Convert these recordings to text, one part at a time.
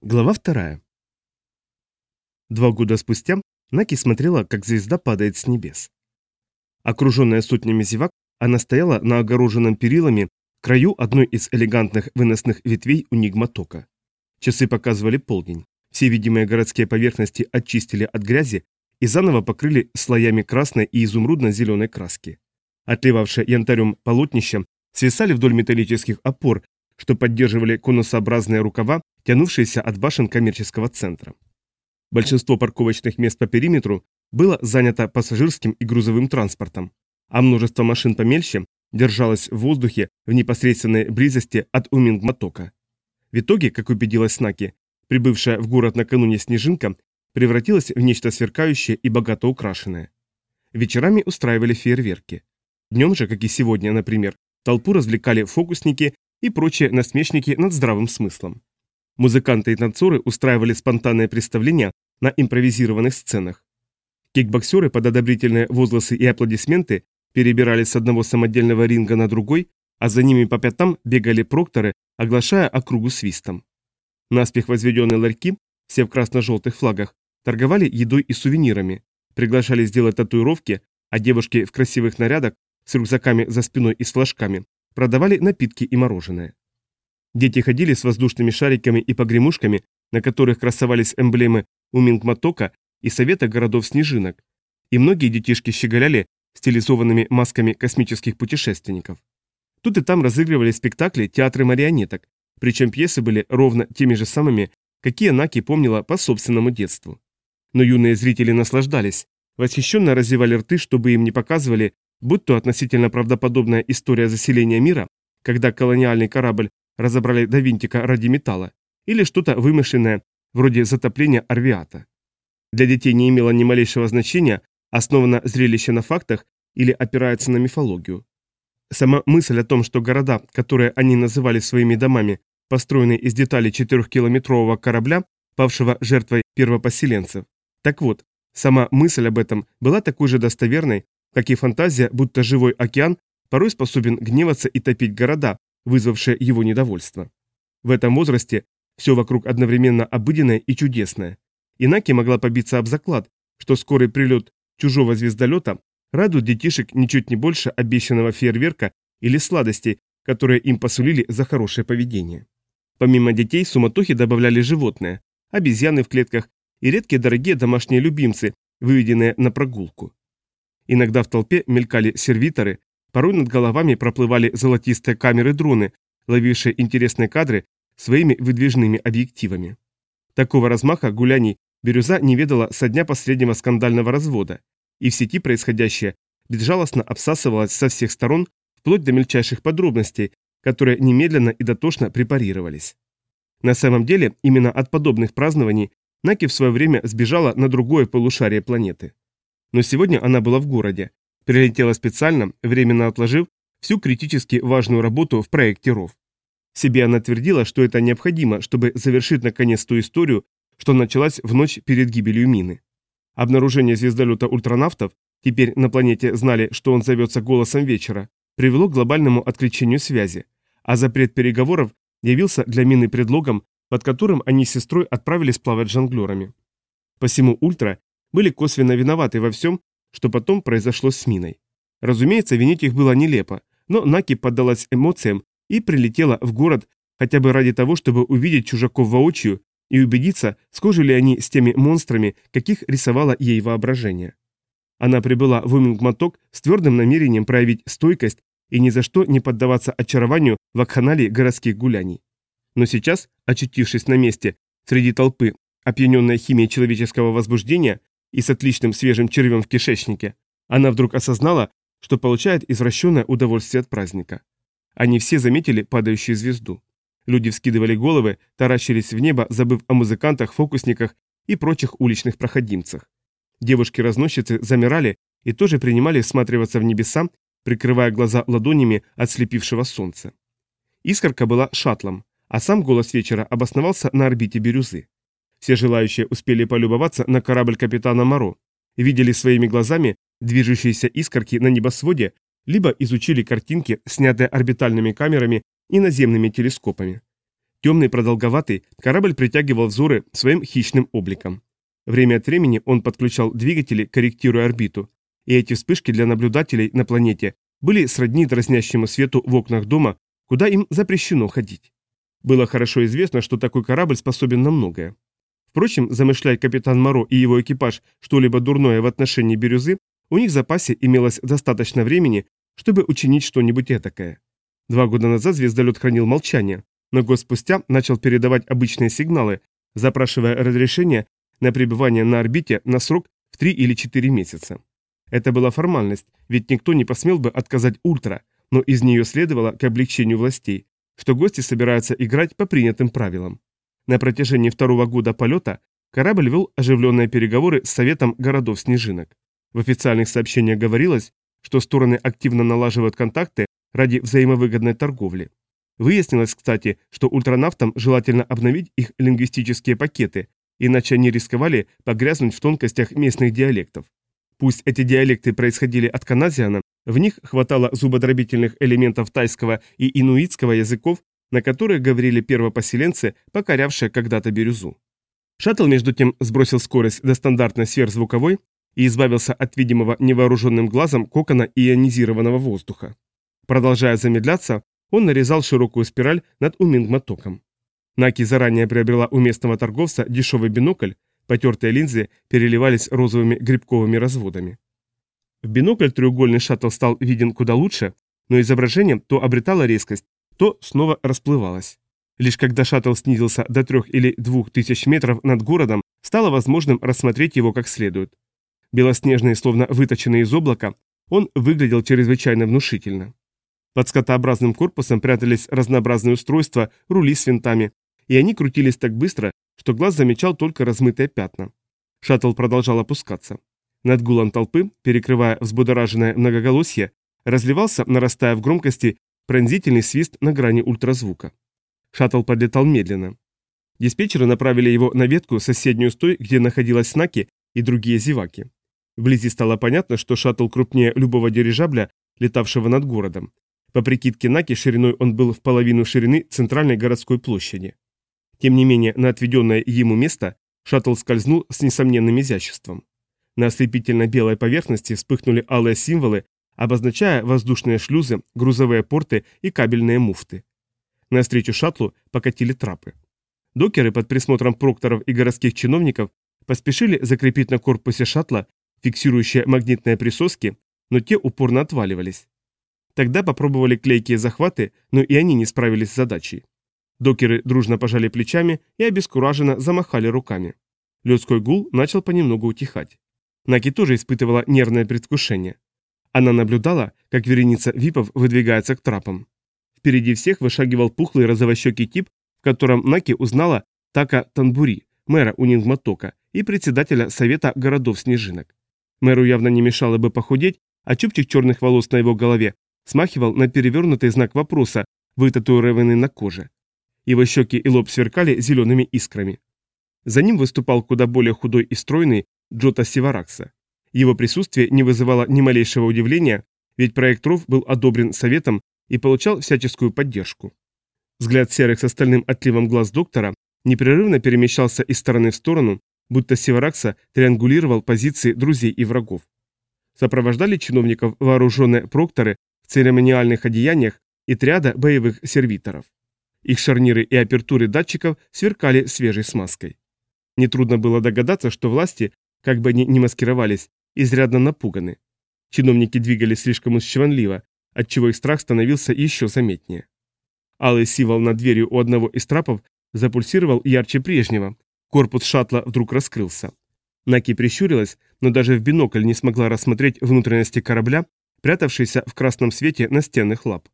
Глава вторая. Два года спустя Наки смотрела, как звезда падает с небес. Окруженная сотнями зевак, она стояла на огороженном перилами краю одной из элегантных выносных ветвей у Нигматока. Часы показывали полдень. Все видимые городские поверхности очистили от грязи и заново покрыли слоями красной и изумрудно-зеленой краски. Отливавшие янтарем полотнища свисали вдоль металлических опор, что поддерживали конусообразные рукава, тянувшиеся от башен коммерческого центра. Большинство парковочных мест по периметру было занято пассажирским и грузовым транспортом, а множество машин помельче держалось в воздухе в непосредственной близости от Умингматока. В итоге, как убедилась Наки, прибывшая в город накануне снежинка превратилась в нечто сверкающее и богато украшенное. Вечерами устраивали фейерверки. Днем же, как и сегодня, например, толпу развлекали фокусники и прочие насмешники над здравым смыслом. Музыканты и танцоры устраивали спонтанные представления на импровизированных сценах. Кикбоксеры под одобрительные возгласы и аплодисменты перебирались с одного самодельного ринга на другой, а за ними по пятам бегали прокторы, оглашая округу свистом. Наспех возведенные ларьки, все в красно-желтых флагах, торговали едой и сувенирами, приглашали сделать татуировки, а девушки в красивых нарядах с рюкзаками за спиной и с флажками продавали напитки и мороженое. Дети ходили с воздушными шариками и погремушками, на которых красовались эмблемы Умингматока и Совета городов-снежинок, и многие детишки щеголяли стилизованными масками космических путешественников. Тут и там разыгрывали спектакли театры марионеток, причем пьесы были ровно теми же самыми, какие Наки помнила по собственному детству. Но юные зрители наслаждались, восхищенно разевали рты, чтобы им не показывали, будь то относительно правдоподобная история заселения мира, когда колониальный корабль разобрали до винтика ради металла, или что-то вымышленное, вроде затопления Арвиата. Для детей не имело ни малейшего значения, основано зрелище на фактах или опирается на мифологию. Сама мысль о том, что города, которые они называли своими домами, построены из деталей четырехкилометрового корабля, павшего жертвой первопоселенцев. Так вот, сама мысль об этом была такой же достоверной, как и фантазия, будто живой океан порой способен гневаться и топить города, вызвавшее его недовольство. В этом возрасте все вокруг одновременно обыденное и чудесное. Инаки могла побиться об заклад, что скорый прилет чужого звездолета радует детишек ничуть не больше обещанного фейерверка или сладостей, которые им посулили за хорошее поведение. Помимо детей суматохи добавляли животные, обезьяны в клетках и редкие дорогие домашние любимцы, выведенные на прогулку. Иногда в толпе мелькали сервиторы, Порой над головами проплывали золотистые камеры-дроны, ловившие интересные кадры своими выдвижными объективами. Такого размаха гуляний Бирюза не ведала со дня последнего скандального развода, и в сети происходящее безжалостно обсасывалось со всех сторон, вплоть до мельчайших подробностей, которые немедленно и дотошно препарировались. На самом деле, именно от подобных празднований Наки в свое время сбежала на другое полушарие планеты. Но сегодня она была в городе, Прилетела специально, временно отложив всю критически важную работу в проекте РОВ. Себе она твердила, что это необходимо, чтобы завершить наконец ту историю, что началась в ночь перед гибелью мины. Обнаружение звездолета ультранавтов, теперь на планете знали, что он зовется голосом вечера, привело к глобальному отключению связи, а запрет переговоров явился для мины предлогом, под которым они с сестрой отправились плавать жонглерами. Посему ультра были косвенно виноваты во всем, что потом произошло с Миной. Разумеется, винить их было нелепо, но Наки поддалась эмоциям и прилетела в город хотя бы ради того, чтобы увидеть чужаков воочию и убедиться, схожи ли они с теми монстрами, каких рисовало ей воображение. Она прибыла в Умингматок с твердым намерением проявить стойкость и ни за что не поддаваться очарованию в акханале городских гуляний. Но сейчас, очутившись на месте, среди толпы, опьяненной химией человеческого возбуждения, и с отличным свежим червем в кишечнике, она вдруг осознала, что получает извращенное удовольствие от праздника. Они все заметили падающую звезду. Люди вскидывали головы, таращились в небо, забыв о музыкантах, фокусниках и прочих уличных проходимцах. Девушки-разносчицы замирали и тоже принимали всматриваться в небеса, прикрывая глаза ладонями от слепившего солнца. Искорка была шаттлом, а сам голос вечера обосновался на орбите бирюзы. Все желающие успели полюбоваться на корабль капитана Моро, видели своими глазами движущиеся искорки на небосводе, либо изучили картинки, снятые орбитальными камерами и наземными телескопами. Темный, продолговатый, корабль притягивал взоры своим хищным обликом. Время от времени он подключал двигатели, корректируя орбиту, и эти вспышки для наблюдателей на планете были сродни дразнящему свету в окнах дома, куда им запрещено ходить. Было хорошо известно, что такой корабль способен на многое. Впрочем, замышляя капитан Моро и его экипаж что-либо дурное в отношении бирюзы, у них в запасе имелось достаточно времени, чтобы учинить что-нибудь этакое. Два года назад звездолет хранил молчание, но год спустя начал передавать обычные сигналы, запрашивая разрешение на пребывание на орбите на срок в 3 или 4 месяца. Это была формальность, ведь никто не посмел бы отказать Ультра, но из нее следовало к облегчению властей, что гости собираются играть по принятым правилам. На протяжении второго года полета корабль вел оживленные переговоры с Советом городов-снежинок. В официальных сообщениях говорилось, что стороны активно налаживают контакты ради взаимовыгодной торговли. Выяснилось, кстати, что ультранавтам желательно обновить их лингвистические пакеты, иначе они рисковали погрязнуть в тонкостях местных диалектов. Пусть эти диалекты происходили от каназиана, в них хватало зубодробительных элементов тайского и инуитского языков, на которые говорили первопоселенцы, покорявшие когда-то бирюзу. Шаттл, между тем, сбросил скорость до стандартной сверхзвуковой и избавился от видимого невооруженным глазом кокона ионизированного воздуха. Продолжая замедляться, он нарезал широкую спираль над Умингматоком. Наки заранее приобрела у местного торговца дешевый бинокль, потертые линзы переливались розовыми грибковыми разводами. В бинокль треугольный шаттл стал виден куда лучше, но изображение то обретало резкость, то снова расплывалось. Лишь когда шаттл снизился до трех или двух тысяч метров над городом, стало возможным рассмотреть его как следует. Белоснежный, словно выточенный из облака, он выглядел чрезвычайно внушительно. Под скотообразным корпусом прятались разнообразные устройства, рули с винтами, и они крутились так быстро, что глаз замечал только размытые пятна. Шаттл продолжал опускаться. Над гулом толпы, перекрывая взбудораженное многоголосье, разливался, нарастая в громкости, пронзительный свист на грани ультразвука. Шаттл подлетал медленно. Диспетчеры направили его на ветку, соседнюю с той, где находилась Снаки и другие зеваки. Вблизи стало понятно, что шаттл крупнее любого дирижабля, летавшего над городом. По прикидке Наки, шириной он был в половину ширины центральной городской площади. Тем не менее, на отведенное ему место шаттл скользнул с несомненным изяществом. На ослепительно белой поверхности вспыхнули алые символы, обозначая воздушные шлюзы, грузовые порты и кабельные муфты. Навстречу шаттлу покатили трапы. Докеры под присмотром прокторов и городских чиновников поспешили закрепить на корпусе шаттла фиксирующие магнитные присоски, но те упорно отваливались. Тогда попробовали клейкие захваты, но и они не справились с задачей. Докеры дружно пожали плечами и обескураженно замахали руками. Людской гул начал понемногу утихать. Наки тоже испытывала нервное предвкушение. Она наблюдала, как вереница випов выдвигается к трапам. Впереди всех вышагивал пухлый розовощекий тип, в котором Наки узнала Така Танбури, мэра Унингматока и председателя Совета городов-снежинок. Мэру явно не мешало бы похудеть, а чубчик черных волос на его голове смахивал на перевернутый знак вопроса, вытатуированный на коже. Его щеки и лоб сверкали зелеными искрами. За ним выступал куда более худой и стройный Джота Сиваракса. Его присутствие не вызывало ни малейшего удивления, ведь проект РОВ был одобрен Советом и получал всяческую поддержку. Взгляд серых с остальным отливом глаз доктора непрерывно перемещался из стороны в сторону, будто Сиваракса триангулировал позиции друзей и врагов. Сопровождали чиновников вооруженные прокторы в церемониальных одеяниях и триада боевых сервиторов. Их шарниры и апертуры датчиков сверкали свежей смазкой. Нетрудно было догадаться, что власти как бы они ни маскировались, изрядно напуганы. Чиновники двигались слишком уж отчего их страх становился еще заметнее. Алый символ над дверью у одного из трапов запульсировал ярче прежнего. Корпус шаттла вдруг раскрылся. Наки прищурилась, но даже в бинокль не смогла рассмотреть внутренности корабля, прятавшиеся в красном свете настенных лап.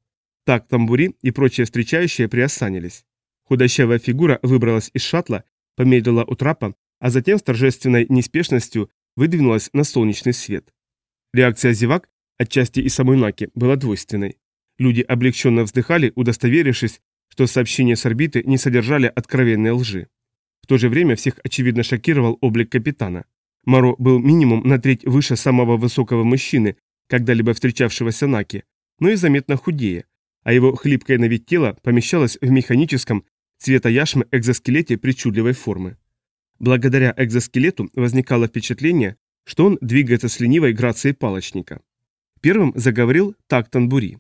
Так тамбури и прочие встречающие приосанились. Худощавая фигура выбралась из шаттла, помедлила у трапа а затем с торжественной неспешностью выдвинулась на солнечный свет. Реакция зевак, отчасти и самой Наки, была двойственной. Люди облегченно вздыхали, удостоверившись, что сообщения с орбиты не содержали откровенной лжи. В то же время всех очевидно шокировал облик капитана. Маро был минимум на треть выше самого высокого мужчины, когда-либо встречавшегося Наки, но и заметно худее, а его хлипкое на вид тело помещалось в механическом, цвета яшмы экзоскелете причудливой формы. Благодаря экзоскелету возникало впечатление, что он двигается с ленивой грацией палочника. Первым заговорил Так Танбури.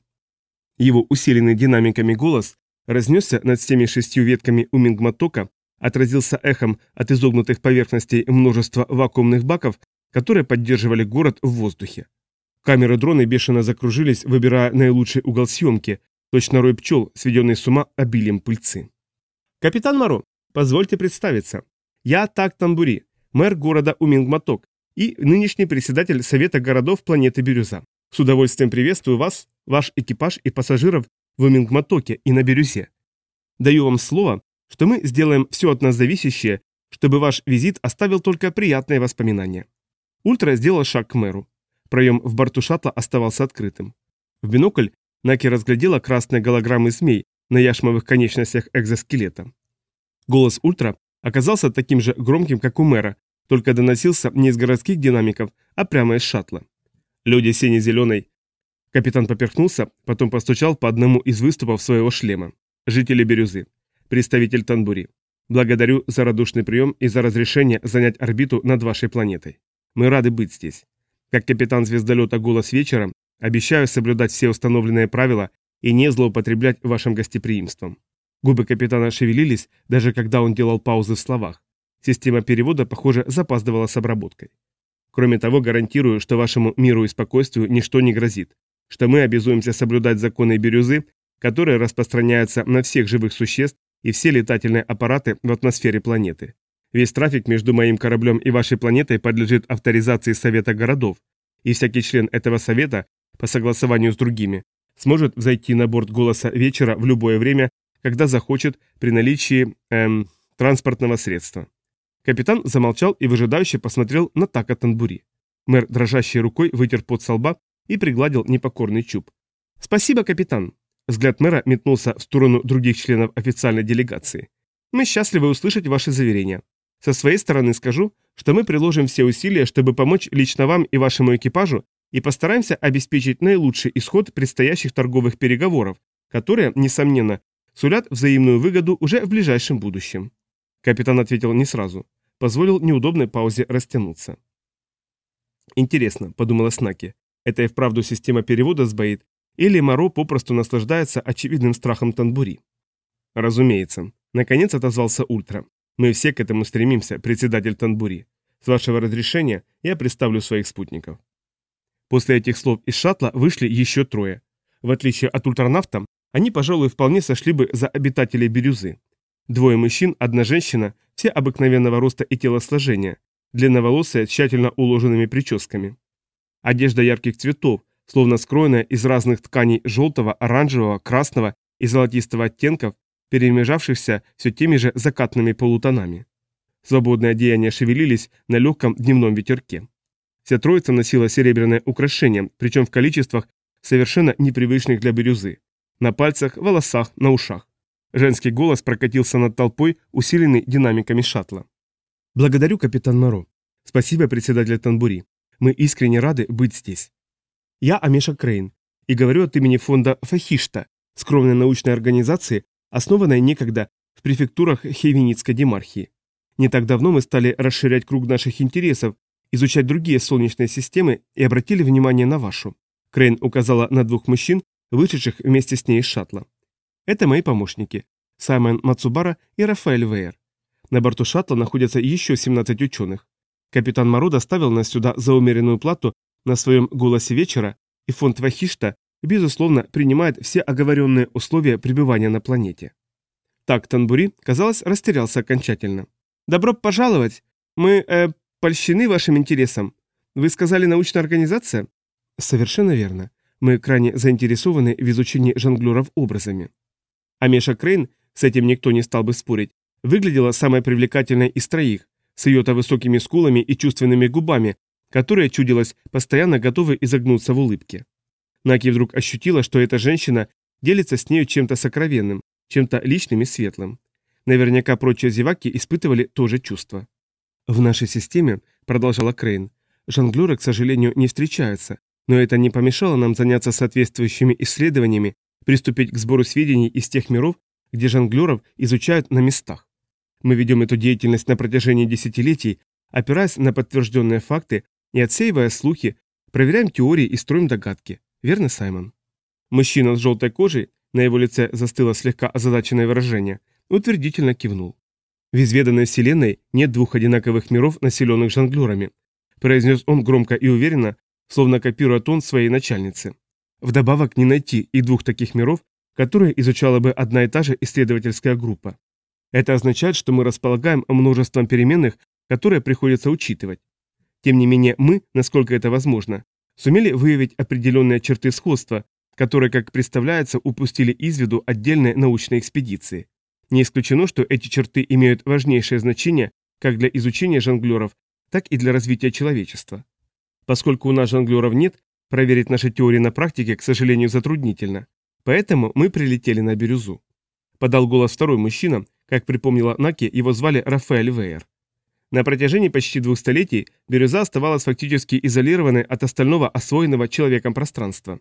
Его усиленный динамиками голос разнесся над всеми шестью ветками у Мингматока, отразился эхом от изогнутых поверхностей множества вакуумных баков, которые поддерживали город в воздухе. Камеры дрона бешено закружились, выбирая наилучший угол съемки, точно рой пчел, сведенный с ума обилием пыльцы. «Капитан Моро, позвольте представиться. Я Так Тамбури, мэр города Умингматок и нынешний председатель Совета городов планеты Бирюза. С удовольствием приветствую вас, ваш экипаж и пассажиров в Умингматоке и на Бирюзе. Даю вам слово, что мы сделаем все от нас зависящее, чтобы ваш визит оставил только приятные воспоминания». Ультра сделал шаг к мэру. Проем в борту шаттла оставался открытым. В бинокль Наки разглядела красные голограммы змей на яшмовых конечностях экзоскелета. Голос Ультра оказался таким же громким, как у мэра, только доносился не из городских динамиков, а прямо из шаттла. Люди сине-зеленой. Капитан поперхнулся, потом постучал по одному из выступов своего шлема. Жители Бирюзы. Представитель Танбури. Благодарю за радушный прием и за разрешение занять орбиту над вашей планетой. Мы рады быть здесь. Как капитан звездолета «Голос вечера» обещаю соблюдать все установленные правила и не злоупотреблять вашим гостеприимством. Губы капитана шевелились, даже когда он делал паузы в словах. Система перевода, похоже, запаздывала с обработкой. Кроме того, гарантирую, что вашему миру и спокойствию ничто не грозит, что мы обязуемся соблюдать законы бирюзы, которые распространяются на всех живых существ и все летательные аппараты в атмосфере планеты. Весь трафик между моим кораблем и вашей планетой подлежит авторизации Совета городов, и всякий член этого совета, по согласованию с другими, сможет взойти на борт голоса вечера в любое время, когда захочет при наличии эм, транспортного средства. Капитан замолчал и выжидающе посмотрел на Така Танбури. Мэр дрожащей рукой вытер пот со лба и пригладил непокорный чуб. «Спасибо, капитан!» Взгляд мэра метнулся в сторону других членов официальной делегации. «Мы счастливы услышать ваши заверения. Со своей стороны скажу, что мы приложим все усилия, чтобы помочь лично вам и вашему экипажу и постараемся обеспечить наилучший исход предстоящих торговых переговоров, которые, несомненно, сулят взаимную выгоду уже в ближайшем будущем. Капитан ответил не сразу, позволил неудобной паузе растянуться. Интересно, подумала Снаки, это и вправду система перевода сбоит, или Моро попросту наслаждается очевидным страхом Танбури? Разумеется. Наконец отозвался Ультра. Мы все к этому стремимся, председатель Танбури. С вашего разрешения я представлю своих спутников. После этих слов из шаттла вышли еще трое. В отличие от ультранавта, они, пожалуй, вполне сошли бы за обитателей бирюзы. Двое мужчин, одна женщина, все обыкновенного роста и телосложения, длинноволосые, тщательно уложенными прическами. Одежда ярких цветов, словно скроенная из разных тканей желтого, оранжевого, красного и золотистого оттенков, перемежавшихся все теми же закатными полутонами. Свободные одеяния шевелились на легком дневном ветерке. Вся троица носила серебряное украшение, причем в количествах, совершенно непривычных для бирюзы. На пальцах, волосах, на ушах. Женский голос прокатился над толпой, усиленный динамиками шаттла. «Благодарю, капитан Моро. Спасибо, председатель Танбури. Мы искренне рады быть здесь. Я Амеша Крейн и говорю от имени фонда Фахишта, скромной научной организации, основанная некогда в префектурах Хейвеницкой демархии. Не так давно мы стали расширять круг наших интересов, изучать другие солнечные системы и обратили внимание на вашу. Крейн указала на двух мужчин, вышедших вместе с ней из шаттла. Это мои помощники, Саймон Мацубара и Рафаэль Вейер. На борту шаттла находятся еще 17 ученых. Капитан Маро доставил нас сюда за умеренную плату на своем голосе вечера, и фонд Вахишта безусловно, принимает все оговоренные условия пребывания на планете. Так Танбури, казалось, растерялся окончательно. «Добро пожаловать! Мы, э, польщены вашим интересом. Вы сказали научная организация?» «Совершенно верно. Мы крайне заинтересованы в изучении жонглеров образами». Амеша Крейн, с этим никто не стал бы спорить, выглядела самой привлекательной из троих, с ее-то высокими скулами и чувственными губами, которые, чудилось, постоянно готовы изогнуться в улыбке. Наки вдруг ощутила, что эта женщина делится с нею чем-то сокровенным, чем-то личным и светлым. Наверняка прочие зеваки испытывали то же чувство. «В нашей системе», — продолжала Крейн, — «жонглеры, к сожалению, не встречаются, но это не помешало нам заняться соответствующими исследованиями, приступить к сбору сведений из тех миров, где жонглеров изучают на местах. Мы ведем эту деятельность на протяжении десятилетий, опираясь на подтвержденные факты и отсеивая слухи, проверяем теории и строим догадки. Верно, Саймон? Мужчина с желтой кожей, на его лице застыло слегка озадаченное выражение, утвердительно кивнул. В изведанной вселенной нет двух одинаковых миров, населенных жонглерами, произнес он громко и уверенно, словно копируя тон своей начальницы. Вдобавок не найти и двух таких миров, которые изучала бы одна и та же исследовательская группа. Это означает, что мы располагаем множеством переменных, которые приходится учитывать. Тем не менее, мы, насколько это возможно, сумели выявить определенные черты сходства, которые, как представляется, упустили из виду отдельные научные экспедиции. Не исключено, что эти черты имеют важнейшее значение как для изучения жонглеров, так и для развития человечества. Поскольку у нас жонглеров нет, проверить наши теории на практике, к сожалению, затруднительно. Поэтому мы прилетели на бирюзу. Подал голос второй мужчина, как припомнила Наки, его звали Рафаэль Вейер. На протяжении почти двух столетий бирюза оставалась фактически изолированной от остального освоенного человеком пространства.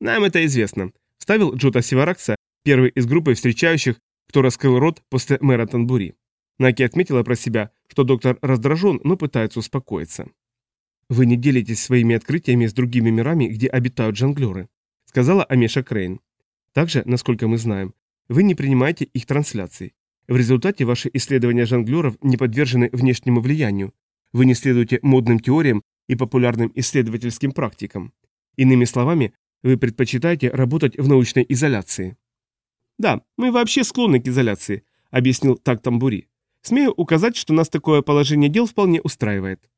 «Нам это известно», – вставил Джота Сиваракса, первый из группы встречающих, кто раскрыл рот после мэра Танбури. Наки отметила про себя, что доктор раздражен, но пытается успокоиться. «Вы не делитесь своими открытиями с другими мирами, где обитают жонглеры», – сказала Амеша Крейн. «Также, насколько мы знаем, вы не принимаете их трансляций. В результате ваши исследования жонглеров не подвержены внешнему влиянию. Вы не следуете модным теориям и популярным исследовательским практикам. Иными словами, вы предпочитаете работать в научной изоляции. «Да, мы вообще склонны к изоляции», — объяснил так Тамбури. «Смею указать, что нас такое положение дел вполне устраивает».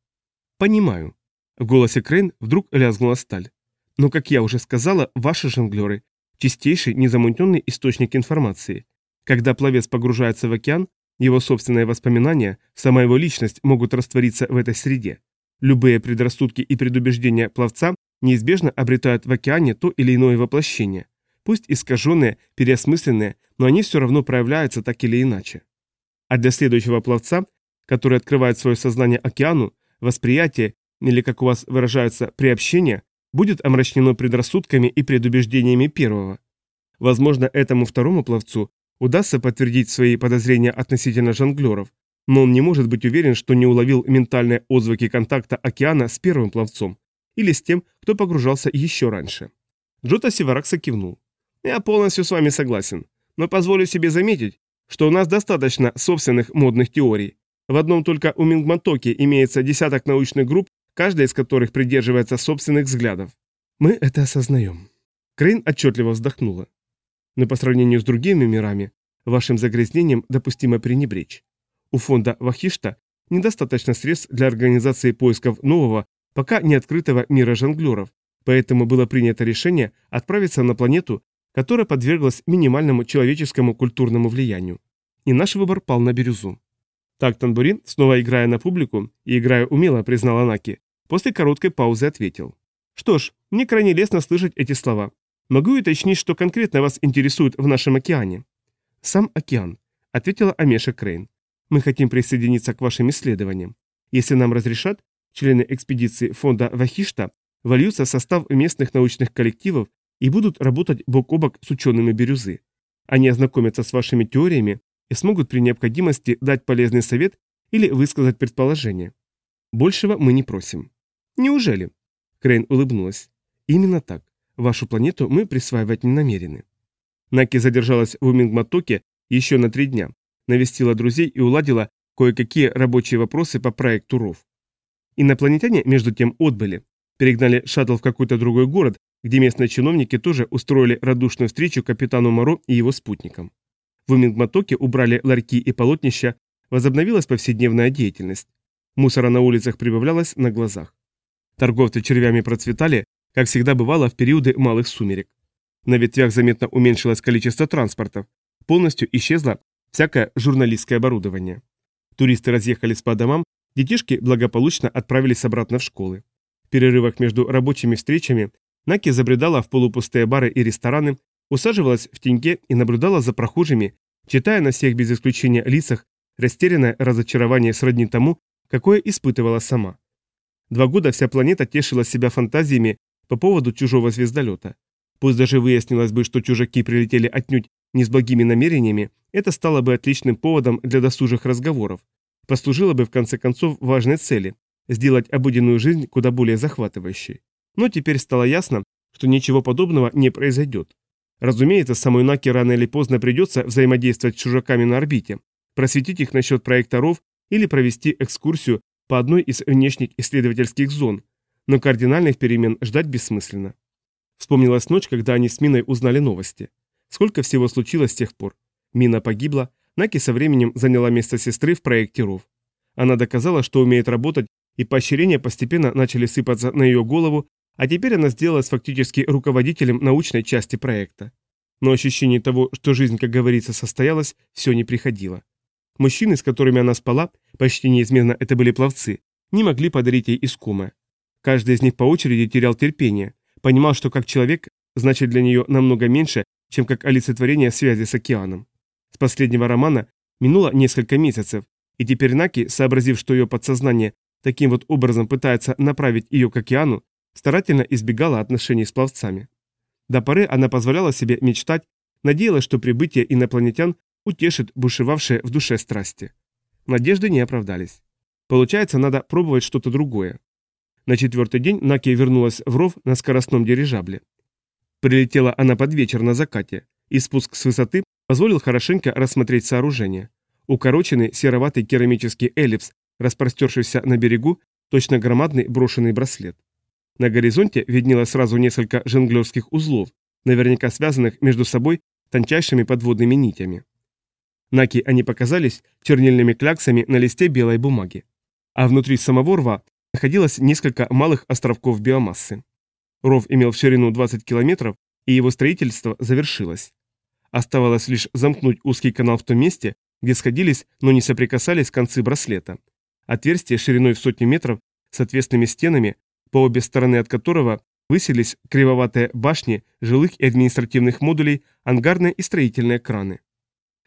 «Понимаю». В голосе Крейн вдруг лязгнула сталь. «Но, как я уже сказала, ваши жонглеры — чистейший, незамутненный источник информации. Когда пловец погружается в океан, его собственные воспоминания, сама его личность могут раствориться в этой среде. Любые предрассудки и предубеждения пловца неизбежно обретают в океане то или иное воплощение. Пусть искаженные, переосмысленные, но они все равно проявляются так или иначе. А для следующего пловца, который открывает свое сознание океану, восприятие, или, как у вас выражаются, приобщение, будет омрачнено предрассудками и предубеждениями первого. Возможно, этому второму пловцу удастся подтвердить свои подозрения относительно жонглеров, но он не может быть уверен, что не уловил ментальные отзвуки контакта океана с первым пловцом или с тем, кто погружался еще раньше. Джота Сиваракса кивнул. «Я полностью с вами согласен, но позволю себе заметить, что у нас достаточно собственных модных теорий. В одном только у Мингматоки имеется десяток научных групп, каждая из которых придерживается собственных взглядов. Мы это осознаем». Крейн отчетливо вздохнула но по сравнению с другими мирами, вашим загрязнением допустимо пренебречь. У фонда Вахишта недостаточно средств для организации поисков нового, пока не открытого мира жонглеров, поэтому было принято решение отправиться на планету, которая подверглась минимальному человеческому культурному влиянию. И наш выбор пал на бирюзу. Так Танбурин, снова играя на публику и играя умело, признал Анаки, после короткой паузы ответил. Что ж, мне крайне лестно слышать эти слова. Могу уточнить, что конкретно вас интересует в нашем океане? Сам океан, ответила Амеша Крейн. Мы хотим присоединиться к вашим исследованиям. Если нам разрешат, члены экспедиции фонда Вахишта вольются в состав местных научных коллективов и будут работать бок о бок с учеными бирюзы. Они ознакомятся с вашими теориями и смогут при необходимости дать полезный совет или высказать предположение. Большего мы не просим. Неужели? Крейн улыбнулась. Именно так. Вашу планету мы присваивать не намерены. Наки задержалась в Умингматоке еще на три дня, навестила друзей и уладила кое-какие рабочие вопросы по проекту РОВ. Инопланетяне, между тем, отбыли, перегнали шаттл в какой-то другой город, где местные чиновники тоже устроили радушную встречу капитану Моро и его спутникам. В Умингматоке убрали ларьки и полотнища, возобновилась повседневная деятельность. Мусора на улицах прибавлялось на глазах. Торговцы червями процветали, как всегда бывало в периоды малых сумерек. На ветвях заметно уменьшилось количество транспортов, полностью исчезло всякое журналистское оборудование. Туристы разъехались по домам, детишки благополучно отправились обратно в школы. В перерывах между рабочими встречами Наки забредала в полупустые бары и рестораны, усаживалась в теньке и наблюдала за прохожими, читая на всех без исключения лицах растерянное разочарование сродни тому, какое испытывала сама. Два года вся планета тешила себя фантазиями по поводу чужого звездолета. Пусть даже выяснилось бы, что чужаки прилетели отнюдь не с благими намерениями, это стало бы отличным поводом для досужих разговоров, послужило бы в конце концов важной цели – сделать обыденную жизнь куда более захватывающей. Но теперь стало ясно, что ничего подобного не произойдет. Разумеется, самой Наки рано или поздно придется взаимодействовать с чужаками на орбите, просветить их насчет проекта РОВ или провести экскурсию по одной из внешних исследовательских зон, но кардинальных перемен ждать бессмысленно. Вспомнилась ночь, когда они с Миной узнали новости. Сколько всего случилось с тех пор. Мина погибла, Наки со временем заняла место сестры в проекте РОВ. Она доказала, что умеет работать, и поощрения постепенно начали сыпаться на ее голову, а теперь она сделалась фактически руководителем научной части проекта. Но ощущение того, что жизнь, как говорится, состоялась, все не приходило. Мужчины, с которыми она спала, почти неизменно это были пловцы, не могли подарить ей искомое. Каждый из них по очереди терял терпение, понимал, что как человек значит для нее намного меньше, чем как олицетворение связи с океаном. С последнего романа минуло несколько месяцев, и теперь Наки, сообразив, что ее подсознание таким вот образом пытается направить ее к океану, старательно избегала отношений с пловцами. До поры она позволяла себе мечтать, надеялась, что прибытие инопланетян утешит бушевавшие в душе страсти. Надежды не оправдались. Получается, надо пробовать что-то другое. На четвертый день Наки вернулась в ров на скоростном дирижабле. Прилетела она под вечер на закате, и спуск с высоты позволил хорошенько рассмотреть сооружение. Укороченный сероватый керамический эллипс, распростершийся на берегу, точно громадный брошенный браслет. На горизонте виднелось сразу несколько жонглерских узлов, наверняка связанных между собой тончайшими подводными нитями. Наки они показались чернильными кляксами на листе белой бумаги. А внутри самого рва находилось несколько малых островков биомассы. Ров имел в ширину 20 километров, и его строительство завершилось. Оставалось лишь замкнуть узкий канал в том месте, где сходились, но не соприкасались концы браслета. Отверстие шириной в сотню метров с отвесными стенами, по обе стороны от которого высились кривоватые башни жилых и административных модулей, ангарные и строительные краны.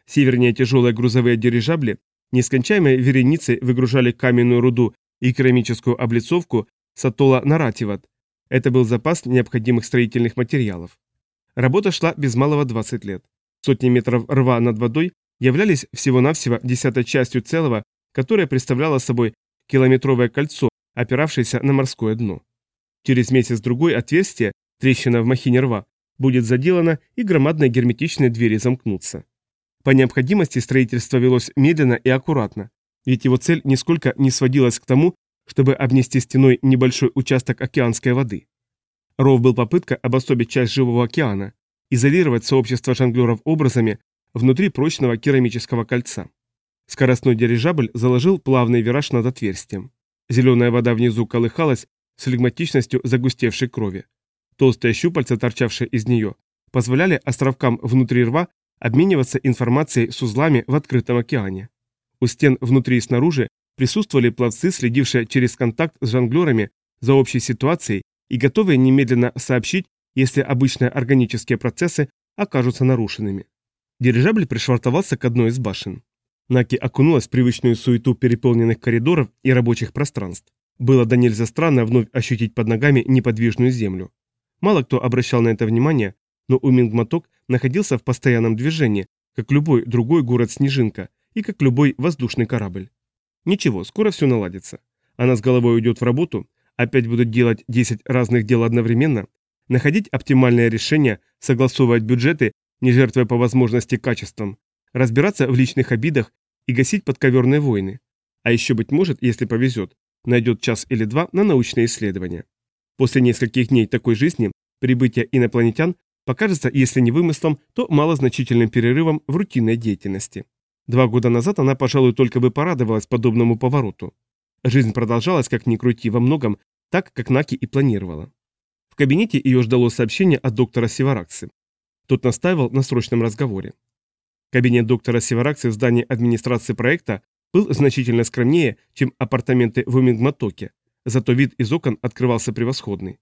Севернее тяжелые грузовые дирижабли нескончаемой вереницей выгружали каменную руду и керамическую облицовку с Наративат. Это был запас необходимых строительных материалов. Работа шла без малого 20 лет. Сотни метров рва над водой являлись всего-навсего десятой частью целого, которое представляло собой километровое кольцо, опиравшееся на морское дно. Через месяц-другой отверстие, трещина в махине рва, будет заделано и громадные герметичные двери замкнутся. По необходимости строительство велось медленно и аккуратно, ведь его цель нисколько не сводилась к тому, чтобы обнести стеной небольшой участок океанской воды. Ров был попытка обособить часть живого океана, изолировать сообщество жонглеров образами внутри прочного керамического кольца. Скоростной дирижабль заложил плавный вираж над отверстием. Зеленая вода внизу колыхалась с флегматичностью загустевшей крови. Толстые щупальца, торчавшие из нее, позволяли островкам внутри рва обмениваться информацией с узлами в открытом океане. У стен внутри и снаружи присутствовали пловцы, следившие через контакт с жонглерами за общей ситуацией и готовые немедленно сообщить, если обычные органические процессы окажутся нарушенными. Дирижабль пришвартовался к одной из башен. Наки окунулась в привычную суету переполненных коридоров и рабочих пространств. Было до нельзя странно вновь ощутить под ногами неподвижную землю. Мало кто обращал на это внимание, но Умингматок находился в постоянном движении, как любой другой город-снежинка и как любой воздушный корабль. Ничего, скоро все наладится. Она с головой уйдет в работу, опять будут делать 10 разных дел одновременно, находить оптимальное решение, согласовывать бюджеты, не жертвуя по возможности качеством, разбираться в личных обидах и гасить подковерные войны. А еще, быть может, если повезет, найдет час или два на научные исследования. После нескольких дней такой жизни прибытие инопланетян покажется, если не вымыслом, то малозначительным перерывом в рутинной деятельности. Два года назад она, пожалуй, только бы порадовалась подобному повороту. Жизнь продолжалась, как ни крути, во многом так, как Наки и планировала. В кабинете ее ждало сообщение от доктора Севараксы. Тот настаивал на срочном разговоре. Кабинет доктора Севараксы в здании администрации проекта был значительно скромнее, чем апартаменты в Умингматоке, зато вид из окон открывался превосходный.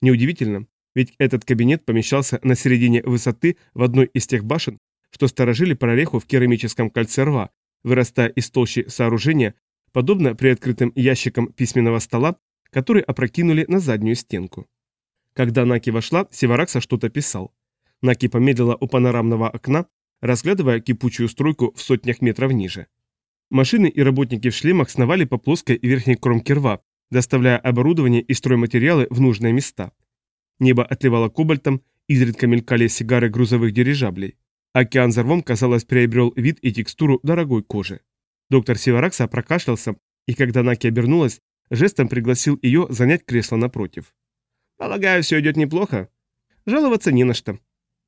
Неудивительно, ведь этот кабинет помещался на середине высоты в одной из тех башен, что сторожили прореху в керамическом кольце рва, вырастая из толщи сооружения, подобно приоткрытым ящикам письменного стола, который опрокинули на заднюю стенку. Когда Наки вошла, Севаракса что-то писал. Наки помедлила у панорамного окна, разглядывая кипучую стройку в сотнях метров ниже. Машины и работники в шлемах сновали по плоской верхней кромке рва, доставляя оборудование и стройматериалы в нужные места. Небо отливало кобальтом, изредка мелькали сигары грузовых дирижаблей. Океан за рвом, казалось, приобрел вид и текстуру дорогой кожи. Доктор Севаракса прокашлялся, и когда Наки обернулась, жестом пригласил ее занять кресло напротив. «Полагаю, все идет неплохо?» «Жаловаться не на что».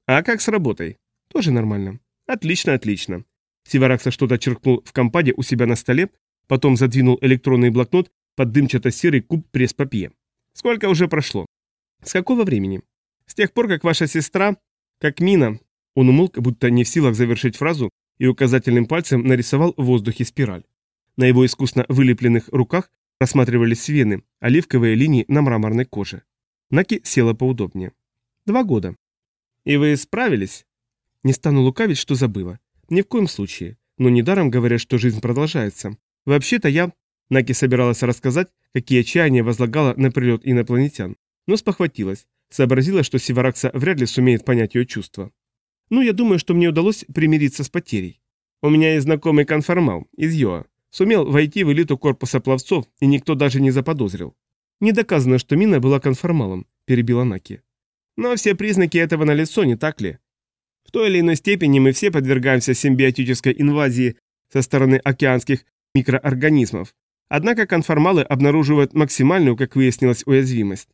«А как с работой?» «Тоже нормально». «Отлично, отлично». Севаракса что-то черкнул в компаде у себя на столе, потом задвинул электронный блокнот под дымчато-серый куб пресс-папье. «Сколько уже прошло?» «С какого времени?» «С тех пор, как ваша сестра, как Мина...» Он умолк, будто не в силах завершить фразу, и указательным пальцем нарисовал в воздухе спираль. На его искусно вылепленных руках просматривались вены, оливковые линии на мраморной коже. Наки села поудобнее. «Два года». «И вы справились?» Не стану лукавить, что забыла. Ни в коем случае. Но недаром говорят, что жизнь продолжается. Вообще-то я... Наки собиралась рассказать, какие чаяния возлагала на прилет инопланетян. Но спохватилась. Сообразила, что Сиваракса вряд ли сумеет понять ее чувства. Ну, я думаю, что мне удалось примириться с потерей. У меня есть знакомый конформал из Йоа. Сумел войти в элиту корпуса пловцов, и никто даже не заподозрил. Не доказано, что Мина была конформалом, перебила Наки. Но все признаки этого налицо, не так ли? В той или иной степени мы все подвергаемся симбиотической инвазии со стороны океанских микроорганизмов. Однако конформалы обнаруживают максимальную, как выяснилось, уязвимость.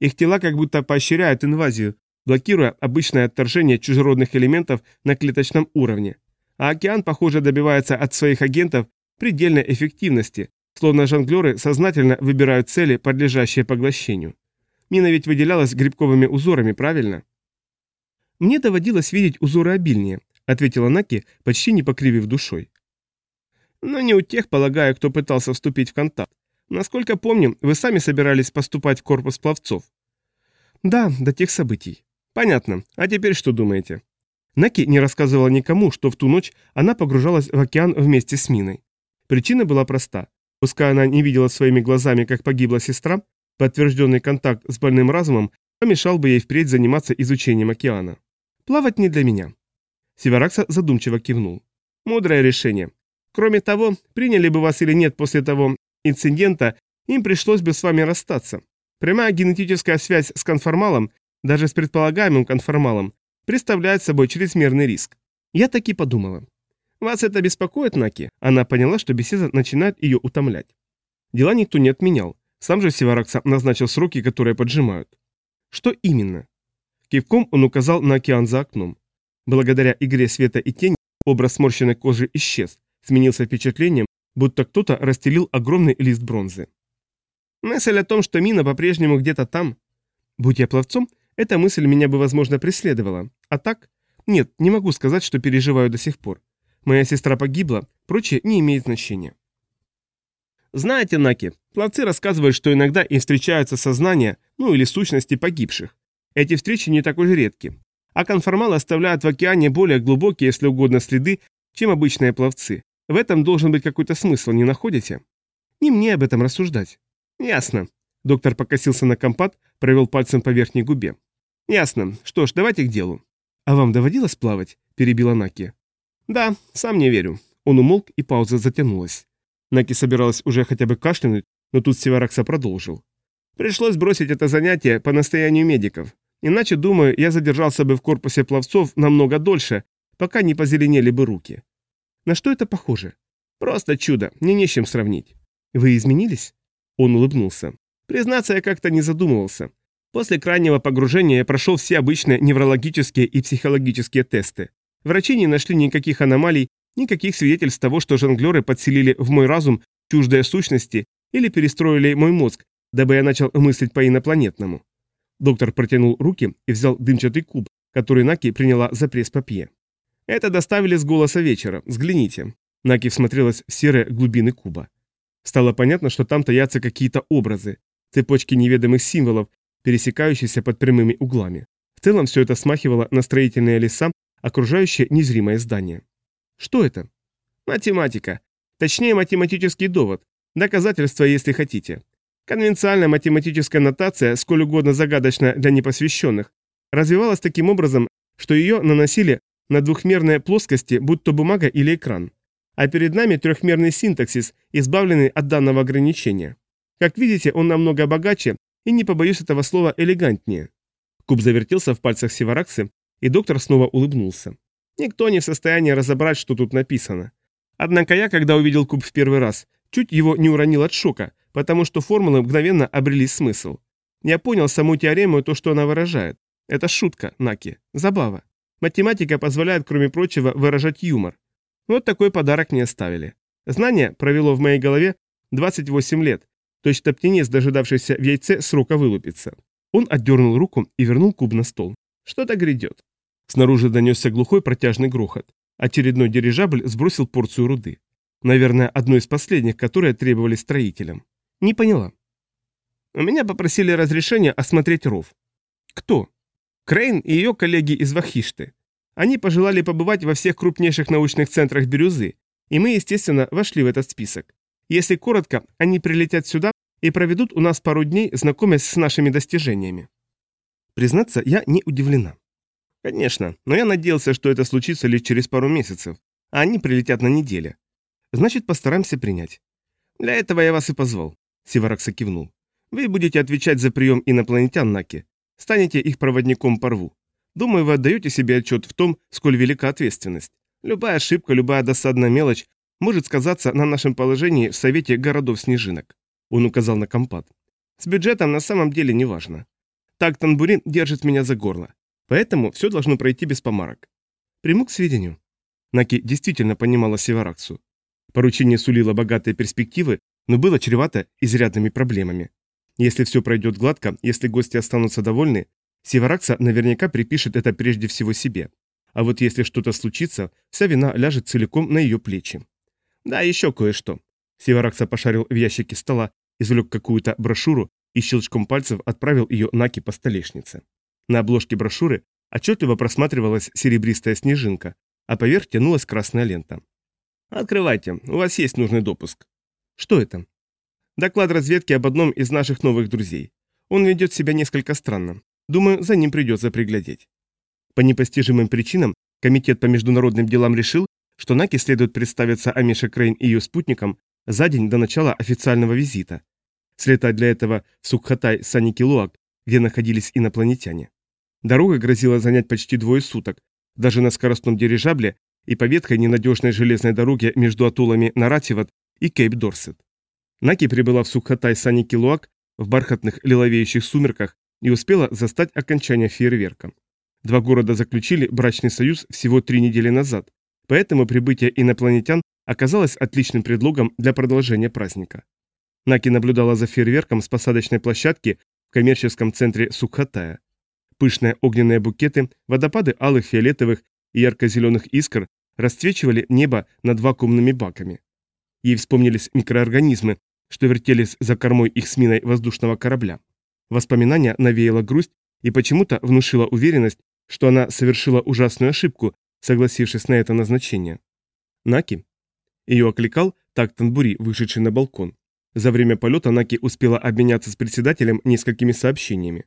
Их тела как будто поощряют инвазию, блокируя обычное отторжение чужеродных элементов на клеточном уровне. А океан, похоже, добивается от своих агентов предельной эффективности, словно жонглеры сознательно выбирают цели, подлежащие поглощению. Мина ведь выделялась грибковыми узорами, правильно? «Мне доводилось видеть узоры обильнее», — ответила Наки, почти не покривив душой. «Но не у тех, полагаю, кто пытался вступить в контакт. Насколько помню, вы сами собирались поступать в корпус пловцов». «Да, до тех событий». «Понятно. А теперь что думаете?» Наки не рассказывала никому, что в ту ночь она погружалась в океан вместе с Миной. Причина была проста. Пускай она не видела своими глазами, как погибла сестра, подтвержденный контакт с больным разумом помешал бы ей впредь заниматься изучением океана. Плавать не для меня. Севаракса задумчиво кивнул. Мудрое решение. Кроме того, приняли бы вас или нет после того инцидента, им пришлось бы с вами расстаться. Прямая генетическая связь с конформалом, даже с предполагаемым конформалом, представляет собой чрезмерный риск. Я так и подумала. Вас это беспокоит, Наки? Она поняла, что беседа начинает ее утомлять. Дела никто не отменял. Сам же Севаракса назначил сроки, которые поджимают. Что именно? Кивком он указал на океан за окном. Благодаря игре света и тени образ сморщенной кожи исчез, сменился впечатлением, будто кто-то расстелил огромный лист бронзы. Мысль о том, что мина по-прежнему где-то там. Будь я пловцом, эта мысль меня бы, возможно, преследовала. А так? Нет, не могу сказать, что переживаю до сих пор. Моя сестра погибла, прочее не имеет значения. Знаете, Наки, пловцы рассказывают, что иногда им встречаются сознания, ну или сущности погибших. Эти встречи не так уж редки. А конформалы оставляют в океане более глубокие, если угодно, следы, чем обычные пловцы. В этом должен быть какой-то смысл, не находите? Не мне об этом рассуждать. Ясно. Доктор покосился на компат, провел пальцем по верхней губе. Ясно. Что ж, давайте к делу. А вам доводилось плавать? Перебила Наки. Да, сам не верю. Он умолк, и пауза затянулась. Наки собиралась уже хотя бы кашлянуть, но тут Севаракса продолжил. Пришлось бросить это занятие по настоянию медиков. Иначе, думаю, я задержался бы в корпусе пловцов намного дольше, пока не позеленели бы руки. На что это похоже? Просто чудо, мне не с чем сравнить. Вы изменились? Он улыбнулся. Признаться, я как-то не задумывался. После крайнего погружения я прошел все обычные неврологические и психологические тесты. Врачи не нашли никаких аномалий, никаких свидетельств того, что жонглеры подселили в мой разум чуждые сущности или перестроили мой мозг, дабы я начал мыслить по-инопланетному. Доктор протянул руки и взял дымчатый куб, который Наки приняла за пресс-папье. «Это доставили с голоса вечера. Взгляните». Наки всмотрелась в серые глубины куба. Стало понятно, что там таятся какие-то образы, цепочки неведомых символов, пересекающиеся под прямыми углами. В целом все это смахивало на строительные леса, окружающие незримое здание. Что это? Математика. Точнее, математический довод. Доказательство, если хотите. Конвенциальная математическая нотация, сколь угодно загадочная для непосвященных, развивалась таким образом, что ее наносили на двухмерные плоскости, будь то бумага или экран. А перед нами трехмерный синтаксис, избавленный от данного ограничения. Как видите, он намного богаче и, не побоюсь этого слова, элегантнее. Куб завертелся в пальцах Севараксы, и доктор снова улыбнулся. Никто не в состоянии разобрать, что тут написано. Однако я, когда увидел куб в первый раз, чуть его не уронил от шока, потому что формулы мгновенно обрели смысл. Я понял саму теорему и то, что она выражает. Это шутка, Наки, забава. Математика позволяет, кроме прочего, выражать юмор. Вот такой подарок мне оставили. Знание провело в моей голове 28 лет, точно птенец, дожидавшийся в яйце срока вылупиться. Он отдернул руку и вернул куб на стол. Что-то грядет. Снаружи донесся глухой протяжный грохот. Очередной дирижабль сбросил порцию руды. Наверное, одну из последних, которые требовали строителям. Не поняла. У меня попросили разрешения осмотреть ров. Кто? Крейн и ее коллеги из Вахишты. Они пожелали побывать во всех крупнейших научных центрах Бирюзы, и мы, естественно, вошли в этот список. Если коротко, они прилетят сюда и проведут у нас пару дней, знакомясь с нашими достижениями. Признаться, я не удивлена. Конечно, но я надеялся, что это случится лишь через пару месяцев, а они прилетят на неделе. Значит, постараемся принять. Для этого я вас и позвал. Сиваракса кивнул. Вы будете отвечать за прием инопланетян Наки. Станете их проводником по рву. Думаю, вы отдаете себе отчет в том, сколь велика ответственность. Любая ошибка, любая досадная мелочь может сказаться на нашем положении в Совете городов-снежинок. Он указал на компат. С бюджетом на самом деле не важно. Так Танбурин держит меня за горло. Поэтому все должно пройти без помарок. Приму к сведению. Наки действительно понимала Севараксу. Поручение сулило богатые перспективы, но было чревато изрядными проблемами. Если все пройдет гладко, если гости останутся довольны, Севаракса наверняка припишет это прежде всего себе. А вот если что-то случится, вся вина ляжет целиком на ее плечи. Да, еще кое-что. Севаракса пошарил в ящике стола, извлек какую-то брошюру и щелчком пальцев отправил ее Наки по столешнице. На обложке брошюры отчетливо просматривалась серебристая снежинка, а поверх тянулась красная лента. «Открывайте, у вас есть нужный допуск». «Что это?» «Доклад разведки об одном из наших новых друзей. Он ведет себя несколько странно. Думаю, за ним придется приглядеть». По непостижимым причинам Комитет по международным делам решил, что Наки следует представиться Амише Крейн и ее спутникам за день до начала официального визита. Слетать для этого в Сукхатай Саникилуак, где находились инопланетяне. Дорога грозила занять почти двое суток, даже на скоростном дирижабле и по ветхой ненадежной железной дороге между атоллами Наративат и Кейп-Дорсет. Наки прибыла в Сукхатай Саникилуак в бархатных лиловеющих сумерках и успела застать окончание фейерверка. Два города заключили брачный союз всего три недели назад, поэтому прибытие инопланетян оказалось отличным предлогом для продолжения праздника. Наки наблюдала за фейерверком с посадочной площадки в коммерческом центре Сукхатая. Пышные огненные букеты, водопады алых, фиолетовых и ярко-зеленых искр расцвечивали небо над вакуумными баками. Ей вспомнились микроорганизмы, что вертелись за кормой их с миной воздушного корабля. Воспоминание навеяло грусть и почему-то внушило уверенность, что она совершила ужасную ошибку, согласившись на это назначение. Наки. Ее окликал так Танбури, вышедший на балкон. За время полета Наки успела обменяться с председателем несколькими сообщениями.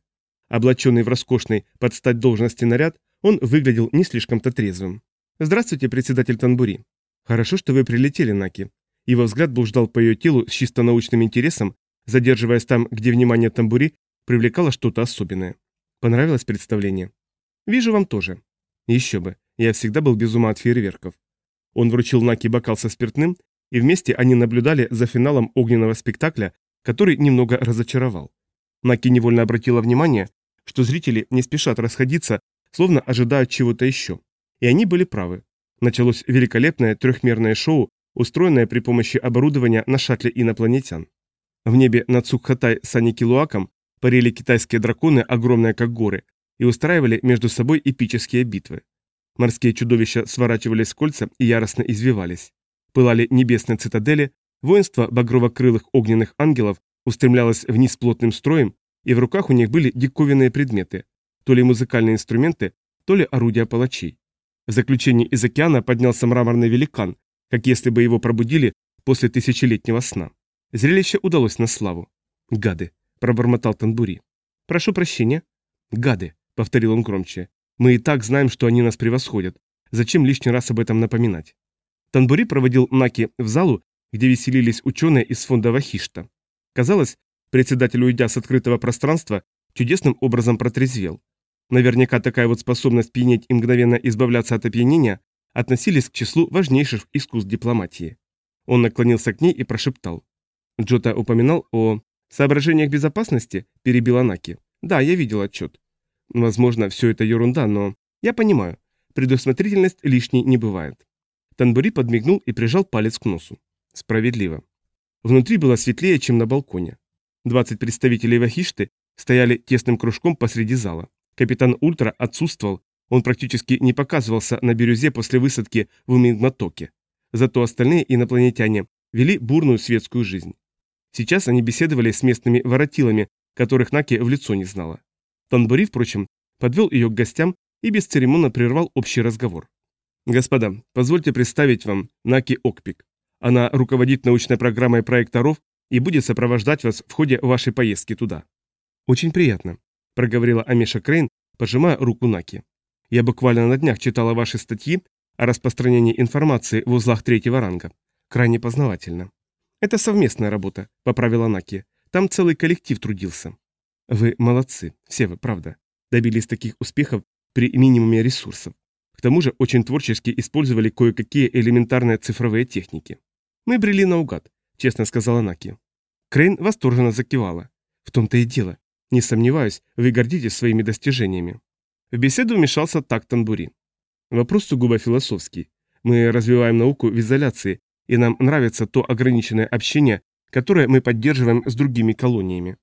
Облаченный в роскошный под стать должности наряд, он выглядел не слишком-то трезвым. «Здравствуйте, председатель Танбури. Хорошо, что вы прилетели, Наки». Его взгляд блуждал по ее телу с чисто научным интересом, задерживаясь там, где внимание Танбури привлекало что-то особенное. Понравилось представление? Вижу вам тоже. Еще бы, я всегда был без ума от фейерверков. Он вручил Наки бокал со спиртным, и вместе они наблюдали за финалом огненного спектакля, который немного разочаровал. Наки невольно обратила внимание, что зрители не спешат расходиться, словно ожидают чего-то еще. И они были правы. Началось великолепное трехмерное шоу, устроенное при помощи оборудования на шаттле инопланетян. В небе над Сукхатай Саникилуаком парили китайские драконы, огромные как горы, и устраивали между собой эпические битвы. Морские чудовища сворачивались с кольца и яростно извивались. Пылали небесные цитадели, воинство багрово-крылых огненных ангелов устремлялось вниз плотным строем, и в руках у них были диковинные предметы, то ли музыкальные инструменты, то ли орудия палачей. В заключении из океана поднялся мраморный великан, как если бы его пробудили после тысячелетнего сна. Зрелище удалось на славу. «Гады!» – пробормотал Танбури. «Прошу прощения». «Гады!» – повторил он громче. Мы и так знаем, что они нас превосходят. Зачем лишний раз об этом напоминать? Танбури проводил Наки в залу, где веселились ученые из фонда Вахишта. Казалось, председатель, уйдя с открытого пространства, чудесным образом протрезвел. Наверняка такая вот способность пьянеть и мгновенно избавляться от опьянения относились к числу важнейших искусств дипломатии. Он наклонился к ней и прошептал. Джота упоминал о соображениях безопасности, перебил Анаки. Да, я видел отчет. Возможно, все это ерунда, но я понимаю, предусмотрительность лишней не бывает. Танбури подмигнул и прижал палец к носу. Справедливо. Внутри было светлее, чем на балконе. 20 представителей Вахишты стояли тесным кружком посреди зала. Капитан Ультра отсутствовал, он практически не показывался на бирюзе после высадки в Умингматоке. Зато остальные инопланетяне вели бурную светскую жизнь. Сейчас они беседовали с местными воротилами, которых Наки в лицо не знала. Танбури, впрочем, подвел ее к гостям и бесцеремонно прервал общий разговор. «Господа, позвольте представить вам Наки Окпик. Она руководит научной программой проекторов и будет сопровождать вас в ходе вашей поездки туда». «Очень приятно», – проговорила Амиша Крейн, пожимая руку Наки. «Я буквально на днях читала ваши статьи о распространении информации в узлах третьего ранга. Крайне познавательно». «Это совместная работа», – поправила Наки. «Там целый коллектив трудился». «Вы молодцы, все вы, правда. Добились таких успехов при минимуме ресурсов. К тому же очень творчески использовали кое-какие элементарные цифровые техники. Мы брели наугад, честно сказала Наки. Крейн восторженно закивала. В том-то и дело. Не сомневаюсь, вы гордитесь своими достижениями. В беседу вмешался так Танбури. Вопрос сугубо философский. Мы развиваем науку в изоляции, и нам нравится то ограниченное общение, которое мы поддерживаем с другими колониями.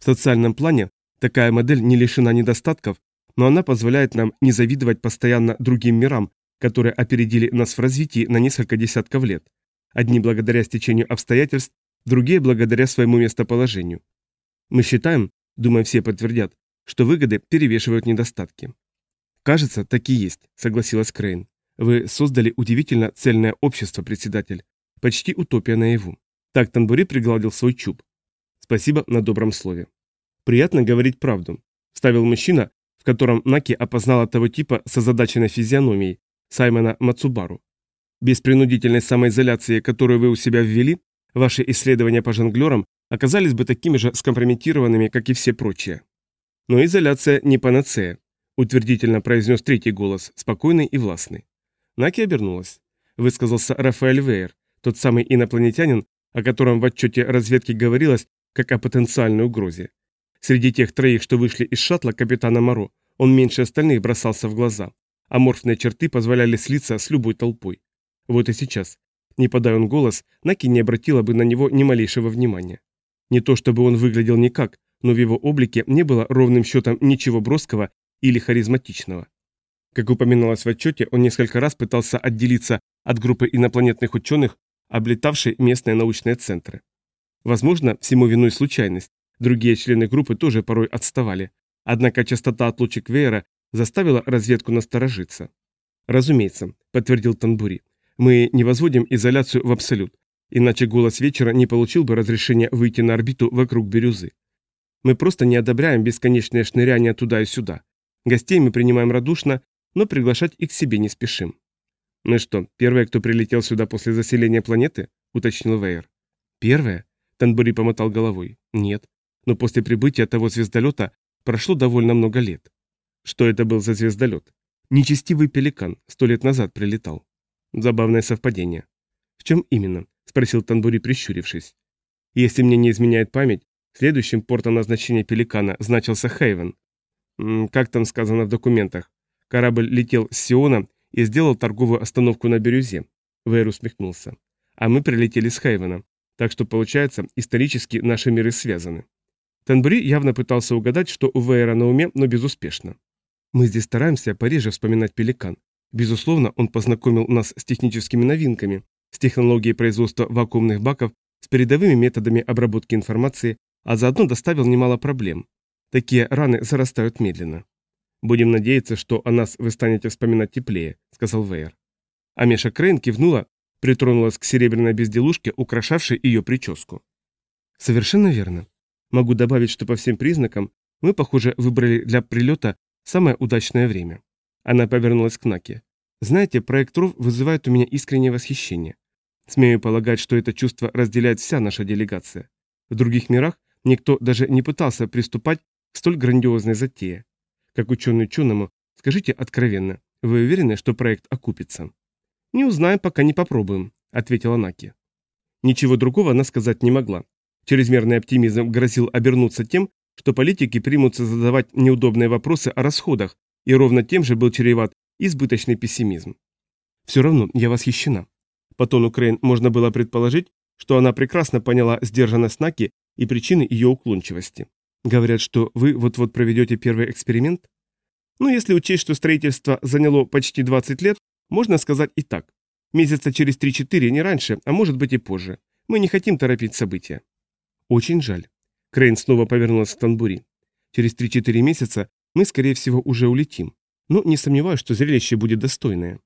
В социальном плане такая модель не лишена недостатков, но она позволяет нам не завидовать постоянно другим мирам, которые опередили нас в развитии на несколько десятков лет. Одни благодаря стечению обстоятельств, другие благодаря своему местоположению. Мы считаем, думаю, все подтвердят, что выгоды перевешивают недостатки. Кажется, так и есть, согласилась Крейн. Вы создали удивительно цельное общество, председатель. Почти утопия наяву. Так Танбури пригладил свой чуб. Спасибо на добром слове. Приятно говорить правду, вставил мужчина, в котором Наки опознала того типа с озадаченной физиономией, Саймона Мацубару. Без принудительной самоизоляции, которую вы у себя ввели, ваши исследования по жонглерам оказались бы такими же скомпрометированными, как и все прочие. Но изоляция не панацея, утвердительно произнес третий голос, спокойный и властный. Наки обернулась. Высказался Рафаэль Вейер, тот самый инопланетянин, о котором в отчете разведки говорилось как о потенциальной угрозе. Среди тех троих, что вышли из шаттла капитана Моро, он меньше остальных бросался в глаза. Аморфные черты позволяли слиться с любой толпой. Вот и сейчас. Не подай он голос, Наки не обратила бы на него ни малейшего внимания. Не то чтобы он выглядел никак, но в его облике не было ровным счетом ничего броского или харизматичного. Как упоминалось в отчете, он несколько раз пытался отделиться от группы инопланетных ученых, облетавшей местные научные центры. Возможно, всему виной случайность, другие члены группы тоже порой отставали, однако частота отлучек Веера заставила разведку насторожиться. «Разумеется», — подтвердил Танбури, — «мы не возводим изоляцию в абсолют, иначе голос вечера не получил бы разрешения выйти на орбиту вокруг бирюзы. Мы просто не одобряем бесконечное шныряние туда и сюда. Гостей мы принимаем радушно, но приглашать их к себе не спешим. «Мы что, первые, кто прилетел сюда после заселения планеты?» — уточнил Вейер. «Первые?» — Танбури помотал головой. «Нет. Но после прибытия того звездолета прошло довольно много лет». «Что это был за звездолет?» «Нечестивый пеликан. Сто лет назад прилетал». «Забавное совпадение». «В чем именно?» — спросил Танбури, прищурившись. «Если мне не изменяет память, следующим портом назначения пеликана значился Хейвен. Как там сказано в документах? Корабль летел с Сиона и сделал торговую остановку на бирюзе. Вейр усмехнулся. А мы прилетели с Хейвена. Так что, получается, исторически наши миры связаны. Танбури явно пытался угадать, что у Вейера на уме, но безуспешно. Мы здесь стараемся пореже вспоминать пеликан. Безусловно, он познакомил нас с техническими новинками, с технологией производства вакуумных баков, с передовыми методами обработки информации, а заодно доставил немало проблем. Такие раны зарастают медленно. «Будем надеяться, что о нас вы станете вспоминать теплее», — сказал Вейер. Амеша Крейн кивнула, притронулась к серебряной безделушке, украшавшей ее прическу. «Совершенно верно. Могу добавить, что по всем признакам мы, похоже, выбрали для прилета самое удачное время. Она повернулась к Наке. «Знаете, проект РОВ вызывает у меня искреннее восхищение. Смею полагать, что это чувство разделяет вся наша делегация. В других мирах никто даже не пытался приступать к столь грандиозной затее. Как ученый ученому, скажите откровенно, вы уверены, что проект окупится?» «Не узнаем, пока не попробуем», — ответила Наки. Ничего другого она сказать не могла. Чрезмерный оптимизм грозил обернуться тем, что политики примутся задавать неудобные вопросы о расходах, и ровно тем же был чреват избыточный пессимизм. Все равно я восхищена. По тону Крейн можно было предположить, что она прекрасно поняла сдержанность Наки и причины ее уклончивости. Говорят, что вы вот-вот проведете первый эксперимент? Ну, если учесть, что строительство заняло почти 20 лет, можно сказать и так. Месяца через 3-4, не раньше, а может быть и позже. Мы не хотим торопить события. Очень жаль. Крейн снова повернулась к Танбури. Через 3-4 месяца мы, скорее всего, уже улетим. Но не сомневаюсь, что зрелище будет достойное.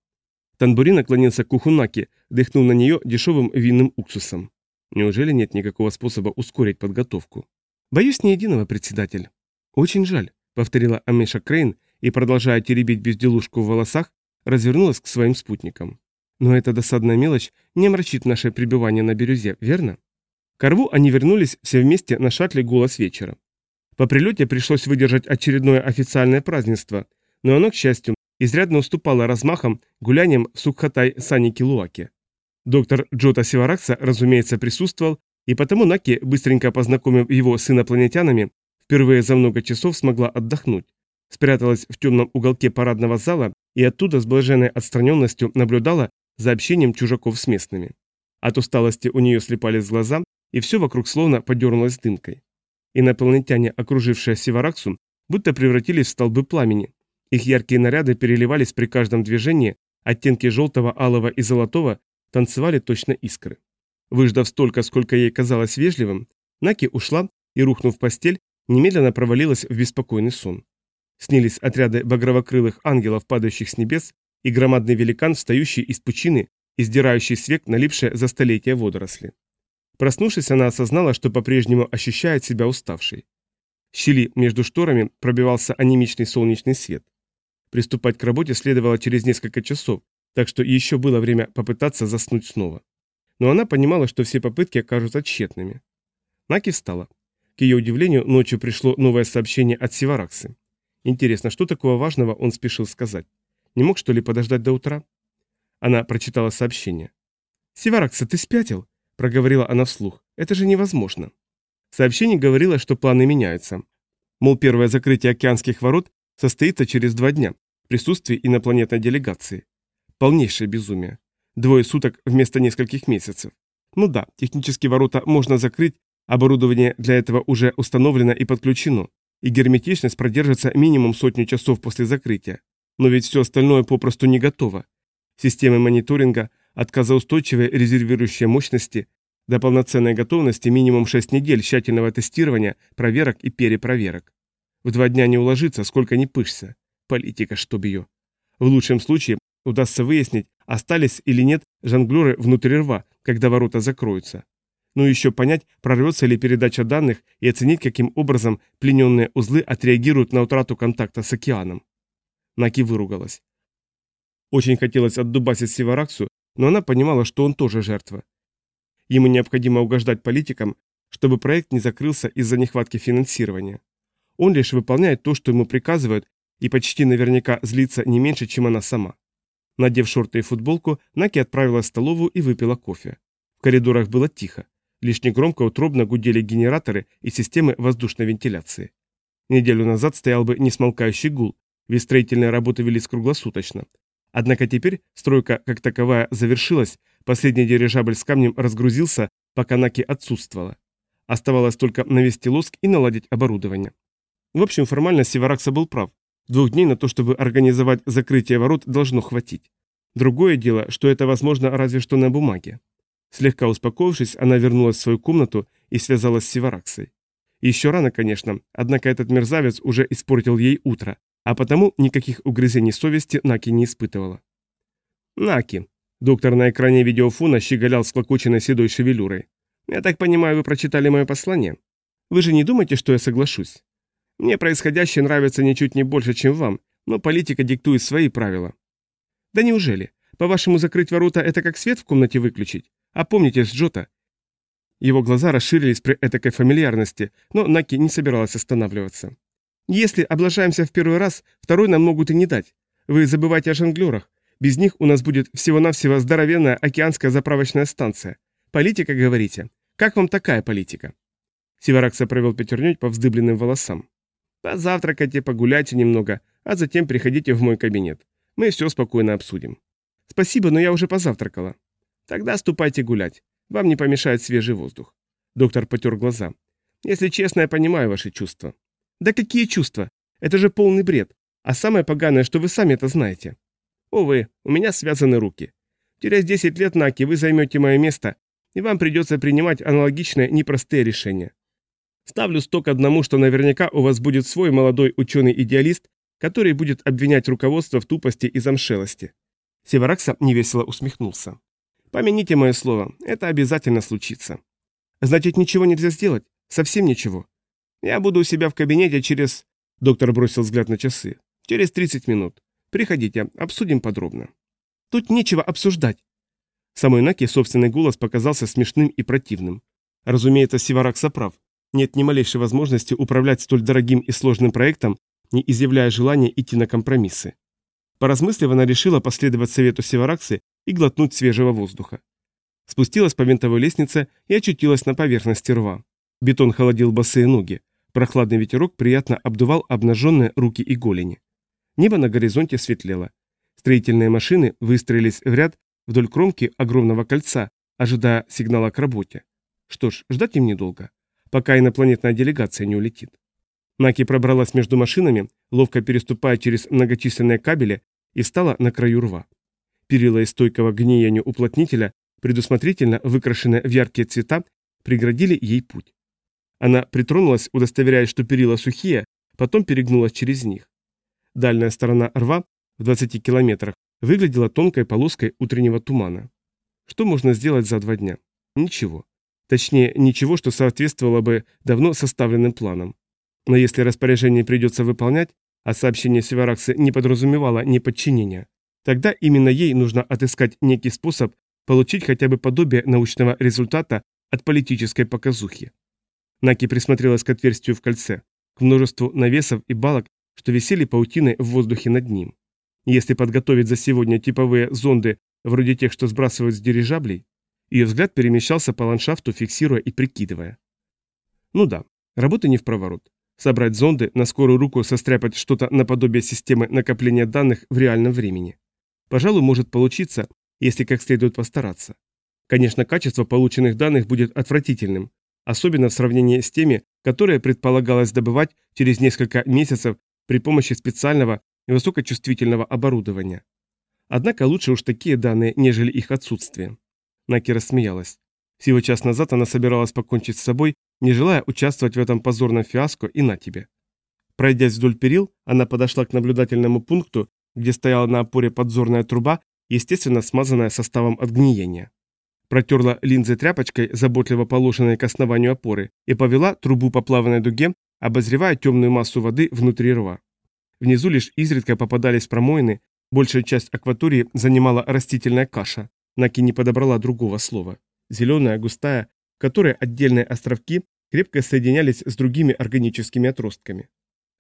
Танбури наклонился к Кухунаке, дыхнул на нее дешевым винным уксусом. Неужели нет никакого способа ускорить подготовку? Боюсь, ни единого, председатель. Очень жаль, повторила Амиша Крейн и, продолжая теребить безделушку в волосах, развернулась к своим спутникам. Но эта досадная мелочь не омрачит наше пребывание на бирюзе, верно? К рву они вернулись все вместе на шаттле «Голос вечера». По прилете пришлось выдержать очередное официальное празднество, но оно, к счастью, изрядно уступало размахам гуляниям в Сукхатай-Сани-Килуаке. Доктор Джота Сиваракса, разумеется, присутствовал, и потому Наки, быстренько познакомив его с инопланетянами, впервые за много часов смогла отдохнуть. Спряталась в темном уголке парадного зала и оттуда с блаженной отстраненностью наблюдала за общением чужаков с местными. От усталости у нее слепались глаза, и все вокруг словно подернулось дымкой. Инопланетяне, окружившие Севараксу, будто превратились в столбы пламени. Их яркие наряды переливались при каждом движении, оттенки желтого, алого и золотого танцевали точно искры. Выждав столько, сколько ей казалось вежливым, Наки ушла и, рухнув в постель, немедленно провалилась в беспокойный сон. Снились отряды багровокрылых ангелов, падающих с небес, и громадный великан, встающий из пучины и сдирающий с за столетия водоросли. Проснувшись, она осознала, что по-прежнему ощущает себя уставшей. В щели между шторами пробивался анемичный солнечный свет. Приступать к работе следовало через несколько часов, так что еще было время попытаться заснуть снова. Но она понимала, что все попытки окажутся тщетными. Наки встала. К ее удивлению, ночью пришло новое сообщение от Сивараксы. Интересно, что такого важного он спешил сказать? Не мог, что ли, подождать до утра? Она прочитала сообщение. «Сиваракса, ты спятил?» – проговорила она вслух. «Это же невозможно». Сообщение говорило, что планы меняются. Мол, первое закрытие океанских ворот состоится через два дня в присутствии инопланетной делегации. Полнейшее безумие. Двое суток вместо нескольких месяцев. Ну да, технически ворота можно закрыть, оборудование для этого уже установлено и подключено, и герметичность продержится минимум сотню часов после закрытия. Но ведь все остальное попросту не готово. Системы мониторинга, отказоустойчивые резервирующие мощности, до полноценной готовности минимум 6 недель тщательного тестирования, проверок и перепроверок. В два дня не уложиться, сколько ни пышься. Политика, чтоб ее. В лучшем случае удастся выяснить, остались или нет жонглеры внутри рва, когда ворота закроются. Ну и еще понять, прорвется ли передача данных и оценить, каким образом плененные узлы отреагируют на утрату контакта с океаном. Наки выругалась. Очень хотелось отдубасить Севараксу, но она понимала, что он тоже жертва. Ему необходимо угождать политикам, чтобы проект не закрылся из-за нехватки финансирования. Он лишь выполняет то, что ему приказывают, и почти наверняка злится не меньше, чем она сама. Надев шорты и футболку, Наки отправилась в столовую и выпила кофе. В коридорах было тихо. Лишь негромко утробно гудели генераторы и системы воздушной вентиляции. Неделю назад стоял бы несмолкающий гул, ведь строительные работы велись круглосуточно. Однако теперь стройка как таковая завершилась, последний дирижабль с камнем разгрузился, пока Наки отсутствовала. Оставалось только навести лоск и наладить оборудование. В общем, формально Севаракса был прав. Двух дней на то, чтобы организовать закрытие ворот, должно хватить. Другое дело, что это возможно разве что на бумаге. Слегка успокоившись, она вернулась в свою комнату и связалась с Севараксой. Еще рано, конечно, однако этот мерзавец уже испортил ей утро, а потому никаких угрызений совести Наки не испытывала. «Наки», — доктор на экране видеофона щеголял склокоченной седой шевелюрой. «Я так понимаю, вы прочитали мое послание? Вы же не думаете, что я соглашусь? Мне происходящее нравится ничуть не больше, чем вам, Но политика диктует свои правила. Да неужели? По-вашему, закрыть ворота – это как свет в комнате выключить? А помните Джота? Его глаза расширились при этакой фамильярности, но Наки не собиралась останавливаться. Если облажаемся в первый раз, второй нам могут и не дать. Вы забывайте о жонглерах. Без них у нас будет всего-навсего здоровенная океанская заправочная станция. Политика, говорите? Как вам такая политика?» Севаракса провел пятерней по вздыбленным волосам. «Позавтракайте, погуляйте немного, а затем приходите в мой кабинет. Мы все спокойно обсудим». «Спасибо, но я уже позавтракала». «Тогда ступайте гулять. Вам не помешает свежий воздух». Доктор потер глаза. «Если честно, я понимаю ваши чувства». «Да какие чувства? Это же полный бред. А самое поганое, что вы сами это знаете. Увы, у меня связаны руки. Через 10 лет, Наки, вы займете мое место, и вам придется принимать аналогичные непростые решения. Ставлю сток одному, что наверняка у вас будет свой молодой ученый-идеалист, который будет обвинять руководство в тупости и замшелости. Севаракса невесело усмехнулся. Помяните мое слово, это обязательно случится. Значит, ничего нельзя сделать? Совсем ничего. Я буду у себя в кабинете через... Доктор бросил взгляд на часы. Через 30 минут. Приходите, обсудим подробно. Тут нечего обсуждать. Самой Наки собственный голос показался смешным и противным. Разумеется, Сиваракса прав. Нет ни малейшей возможности управлять столь дорогим и сложным проектом, не изъявляя желания идти на компромиссы. Поразмыслив, она решила последовать совету Севараксы и глотнуть свежего воздуха. Спустилась по винтовой лестнице и очутилась на поверхности рва. Бетон холодил босые ноги. Прохладный ветерок приятно обдувал обнаженные руки и голени. Небо на горизонте светлело. Строительные машины выстроились в ряд вдоль кромки огромного кольца, ожидая сигнала к работе. Что ж, ждать им недолго, пока инопланетная делегация не улетит. Наки пробралась между машинами, ловко переступая через многочисленные кабели, и встала на краю рва. Перила из стойкого гниению уплотнителя, предусмотрительно выкрашенные в яркие цвета, преградили ей путь. Она притронулась, удостоверяясь, что перила сухие, потом перегнулась через них. Дальняя сторона рва, в 20 километрах, выглядела тонкой полоской утреннего тумана. Что можно сделать за два дня? Ничего. Точнее, ничего, что соответствовало бы давно составленным планам. Но если распоряжение придется выполнять, а сообщение Севараксы не подразумевало неподчинения, тогда именно ей нужно отыскать некий способ получить хотя бы подобие научного результата от политической показухи. Наки присмотрелась к отверстию в кольце, к множеству навесов и балок, что висели паутиной в воздухе над ним. Если подготовить за сегодня типовые зонды, вроде тех, что сбрасывают с дирижаблей, ее взгляд перемещался по ландшафту, фиксируя и прикидывая. Ну да, работа не в проворот. Собрать зонды, на скорую руку состряпать что-то наподобие системы накопления данных в реальном времени. Пожалуй, может получиться, если как следует постараться. Конечно, качество полученных данных будет отвратительным, особенно в сравнении с теми, которые предполагалось добывать через несколько месяцев при помощи специального и высокочувствительного оборудования. Однако лучше уж такие данные, нежели их отсутствие. Наки рассмеялась. Всего час назад она собиралась покончить с собой, не желая участвовать в этом позорном фиаско и на тебе. Пройдясь вдоль перил, она подошла к наблюдательному пункту, где стояла на опоре подзорная труба, естественно смазанная составом от гниения. Протерла линзы тряпочкой, заботливо положенной к основанию опоры, и повела трубу по плавной дуге, обозревая темную массу воды внутри рва. Внизу лишь изредка попадались промоины, большая часть акватории занимала растительная каша, Наки не подобрала другого слова. Зеленая, густая, в которой отдельные островки крепко соединялись с другими органическими отростками.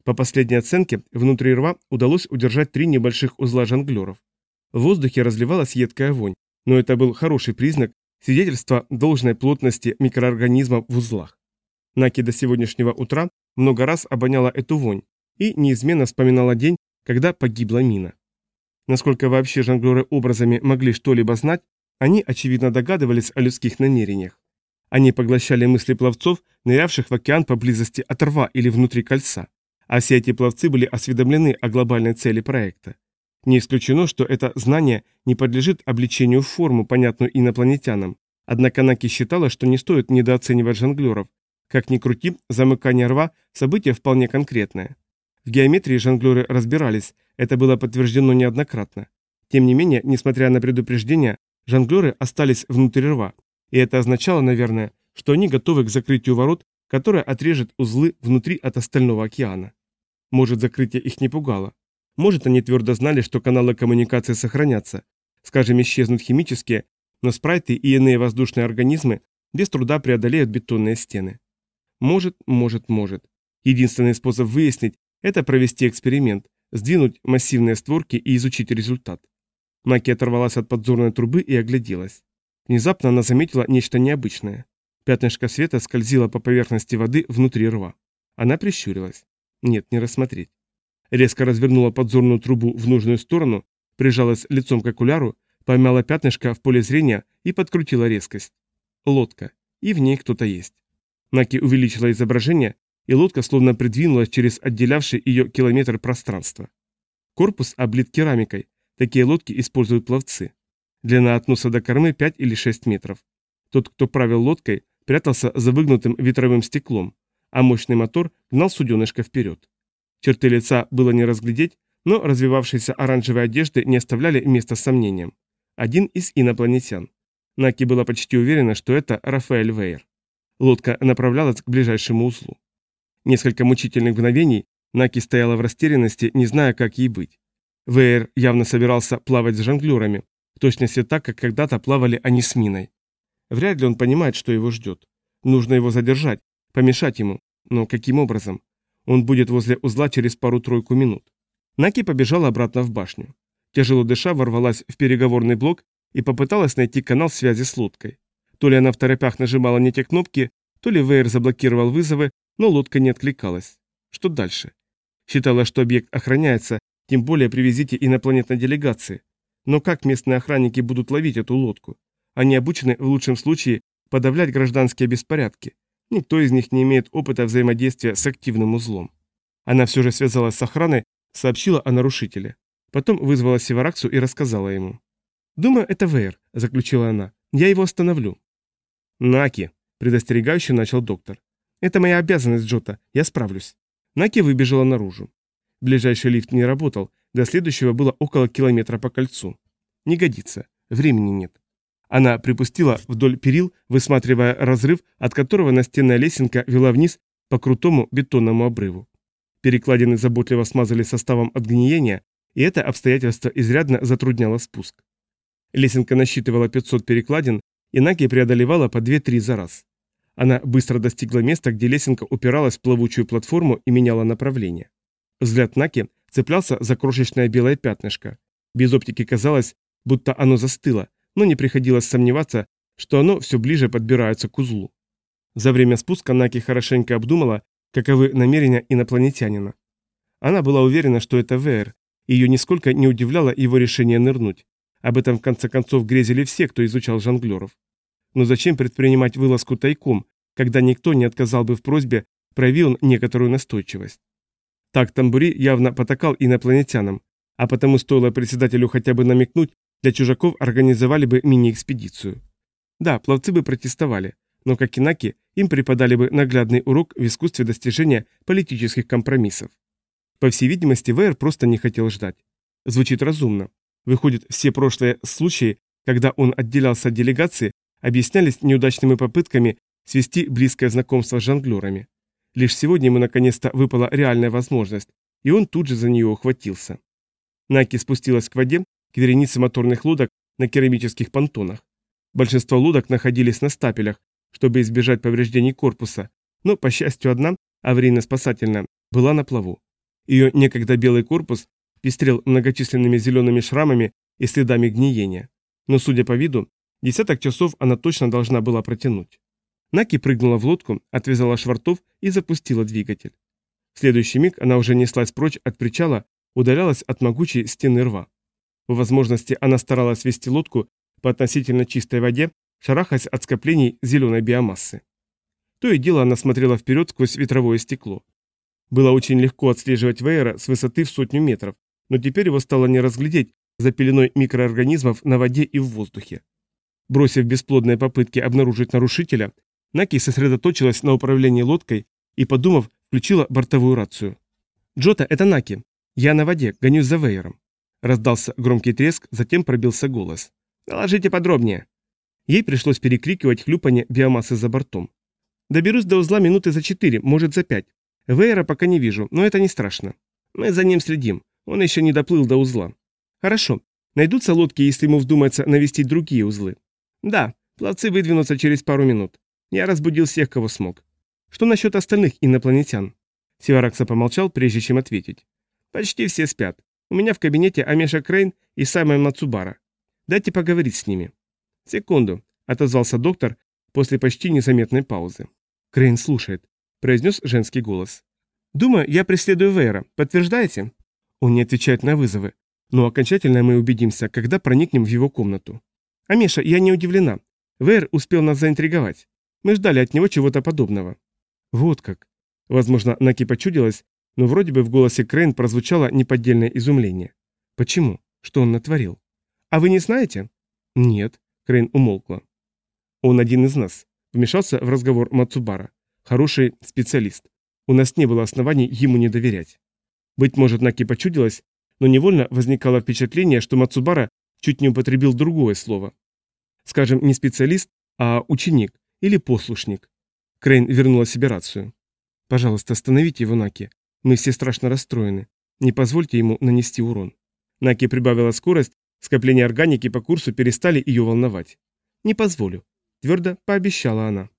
По последней оценке, внутри рва удалось удержать три небольших узла жонглеров. В воздухе разливалась едкая вонь, но это был хороший признак, свидетельства должной плотности микроорганизмов в узлах. Наки до сегодняшнего утра много раз обоняла эту вонь и неизменно вспоминала день, когда погибла мина. Насколько вообще жонглеры образами могли что-либо знать, они, очевидно, догадывались о людских намерениях. Они поглощали мысли пловцов, нырявших в океан поблизости от рва или внутри кольца, а все эти пловцы были осведомлены о глобальной цели проекта. Не исключено, что это знание не подлежит обличению в форму, понятную инопланетянам, однако Наки считала, что не стоит недооценивать жонглеров, как ни крути, замыкание рва – событие вполне конкретное. В геометрии жонглеры разбирались, это было подтверждено неоднократно. Тем не менее, несмотря на предупреждения, жонглеры остались внутри рва, и это означало, наверное, что они готовы к закрытию ворот, которое отрежет узлы внутри от остального океана. Может, закрытие их не пугало. Может, они твердо знали, что каналы коммуникации сохранятся. Скажем, исчезнут химические, но спрайты и иные воздушные организмы без труда преодолеют бетонные стены. Может, может, может. Единственный способ выяснить – это провести эксперимент, сдвинуть массивные створки и изучить результат. Наки оторвалась от подзорной трубы и огляделась. Внезапно она заметила нечто необычное. Пятнышко света скользило по поверхности воды внутри рва. Она прищурилась. Нет, не рассмотреть. Резко развернула подзорную трубу в нужную сторону, прижалась лицом к окуляру, поймала пятнышко в поле зрения и подкрутила резкость. Лодка. И в ней кто-то есть. Наки увеличила изображение, и лодка словно придвинулась через отделявший ее километр пространства. Корпус облит керамикой. Такие лодки используют пловцы. Длина от носа до кормы 5 или 6 метров. Тот, кто правил лодкой, прятался за выгнутым ветровым стеклом, а мощный мотор гнал суденышко вперед. Черты лица было не разглядеть, но развивавшиеся оранжевые одежды не оставляли места сомнениям. Один из инопланетян. Наки была почти уверена, что это Рафаэль Вейер. Лодка направлялась к ближайшему узлу. Несколько мучительных мгновений Наки стояла в растерянности, не зная, как ей быть. Вейер явно собирался плавать с жонглерами, в точности так, как когда-то плавали они с Миной. Вряд ли он понимает, что его ждет. Нужно его задержать, помешать ему. Но каким образом? Он будет возле узла через пару-тройку минут. Наки побежала обратно в башню. Тяжело дыша ворвалась в переговорный блок и попыталась найти канал связи с лодкой. То ли она в торопях нажимала не те кнопки, то ли Вейер заблокировал вызовы, но лодка не откликалась. Что дальше? Считала, что объект охраняется, тем более при визите инопланетной делегации. Но как местные охранники будут ловить эту лодку? Они обучены в лучшем случае подавлять гражданские беспорядки. Никто из них не имеет опыта взаимодействия с активным узлом. Она все же связалась с охраной, сообщила о нарушителе. Потом вызвала Севараксу и рассказала ему. «Думаю, это Вейер», — заключила она. «Я его остановлю». «Наки», — предостерегающе начал доктор. «Это моя обязанность, Джота. Я справлюсь». Наки выбежала наружу. Ближайший лифт не работал, до следующего было около километра по кольцу. Не годится. Времени нет. Она припустила вдоль перил, высматривая разрыв, от которого настенная лесенка вела вниз по крутому бетонному обрыву. Перекладины заботливо смазали составом от гниения, и это обстоятельство изрядно затрудняло спуск. Лесенка насчитывала 500 перекладин, и Наки преодолевала по 2-3 за раз. Она быстро достигла места, где лесенка упиралась в плавучую платформу и меняла направление. Взгляд Наки цеплялся за крошечное белое пятнышко. Без оптики казалось, будто оно застыло, но не приходилось сомневаться, что оно все ближе подбирается к узлу. За время спуска Наки хорошенько обдумала, каковы намерения инопланетянина. Она была уверена, что это ВР, и ее нисколько не удивляло его решение нырнуть. Об этом в конце концов грезили все, кто изучал жонглеров. Но зачем предпринимать вылазку тайком, когда никто не отказал бы в просьбе, проявил некоторую настойчивость? Так Тамбури явно потакал инопланетянам, а потому стоило председателю хотя бы намекнуть, для чужаков организовали бы мини-экспедицию. Да, пловцы бы протестовали, но как инаки им преподали бы наглядный урок в искусстве достижения политических компромиссов. По всей видимости, ВР просто не хотел ждать. Звучит разумно. Выходит, все прошлые случаи, когда он отделялся от делегации, объяснялись неудачными попытками свести близкое знакомство с жонглерами. Лишь сегодня ему наконец-то выпала реальная возможность, и он тут же за нее ухватился. Наки спустилась к воде к веренице моторных лодок на керамических понтонах. Большинство лодок находились на стапелях, чтобы избежать повреждений корпуса, но, по счастью, одна, аварийно-спасательная, была на плаву. Ее некогда белый корпус пестрел многочисленными зелеными шрамами и следами гниения. Но, судя по виду, десяток часов она точно должна была протянуть. Наки прыгнула в лодку, отвязала швартов и запустила двигатель. В следующий миг она уже неслась прочь от причала, удалялась от могучей стены рва. По возможности она старалась вести лодку по относительно чистой воде, шарахаясь от скоплений зеленой биомассы. То и дело она смотрела вперед сквозь ветровое стекло. Было очень легко отслеживать Вейера с высоты в сотню метров, но теперь его стало не разглядеть за пеленой микроорганизмов на воде и в воздухе. Бросив бесплодные попытки обнаружить нарушителя, Наки сосредоточилась на управлении лодкой и, подумав, включила бортовую рацию. «Джота, это Наки. Я на воде, гонюсь за Вейером. Раздался громкий треск, затем пробился голос. «Доложите подробнее». Ей пришлось перекрикивать хлюпанье биомассы за бортом. «Доберусь до узла минуты за четыре, может за пять. Вейера пока не вижу, но это не страшно. Мы за ним следим. Он еще не доплыл до узла. Хорошо. Найдутся лодки, если ему вздумается навестить другие узлы. Да, пловцы выдвинутся через пару минут. Я разбудил всех, кого смог. Что насчет остальных инопланетян? Сиваракса помолчал, прежде чем ответить. Почти все спят. У меня в кабинете Амеша Крейн и Саймон Мацубара. Дайте поговорить с ними. Секунду, отозвался доктор после почти незаметной паузы. Крейн слушает, произнес женский голос. Думаю, я преследую Вейра. Подтверждаете? Он не отвечает на вызовы. Но окончательно мы убедимся, когда проникнем в его комнату. Амеша, я не удивлена. Вейр успел нас заинтриговать. Мы ждали от него чего-то подобного. Вот как. Возможно, Наки почудилась, но вроде бы в голосе Крейн прозвучало неподдельное изумление. Почему? Что он натворил? А вы не знаете? Нет. Крейн умолкла. Он один из нас. Вмешался в разговор Мацубара. Хороший специалист. У нас не было оснований ему не доверять. Быть может, Наки почудилась, но невольно возникало впечатление, что Мацубара чуть не употребил другое слово. Скажем, не специалист, а ученик или послушник. Крейн вернула себе рацию. «Пожалуйста, остановите его, Наки. Мы все страшно расстроены. Не позвольте ему нанести урон». Наки прибавила скорость, скопления органики по курсу перестали ее волновать. «Не позволю», — твердо пообещала она.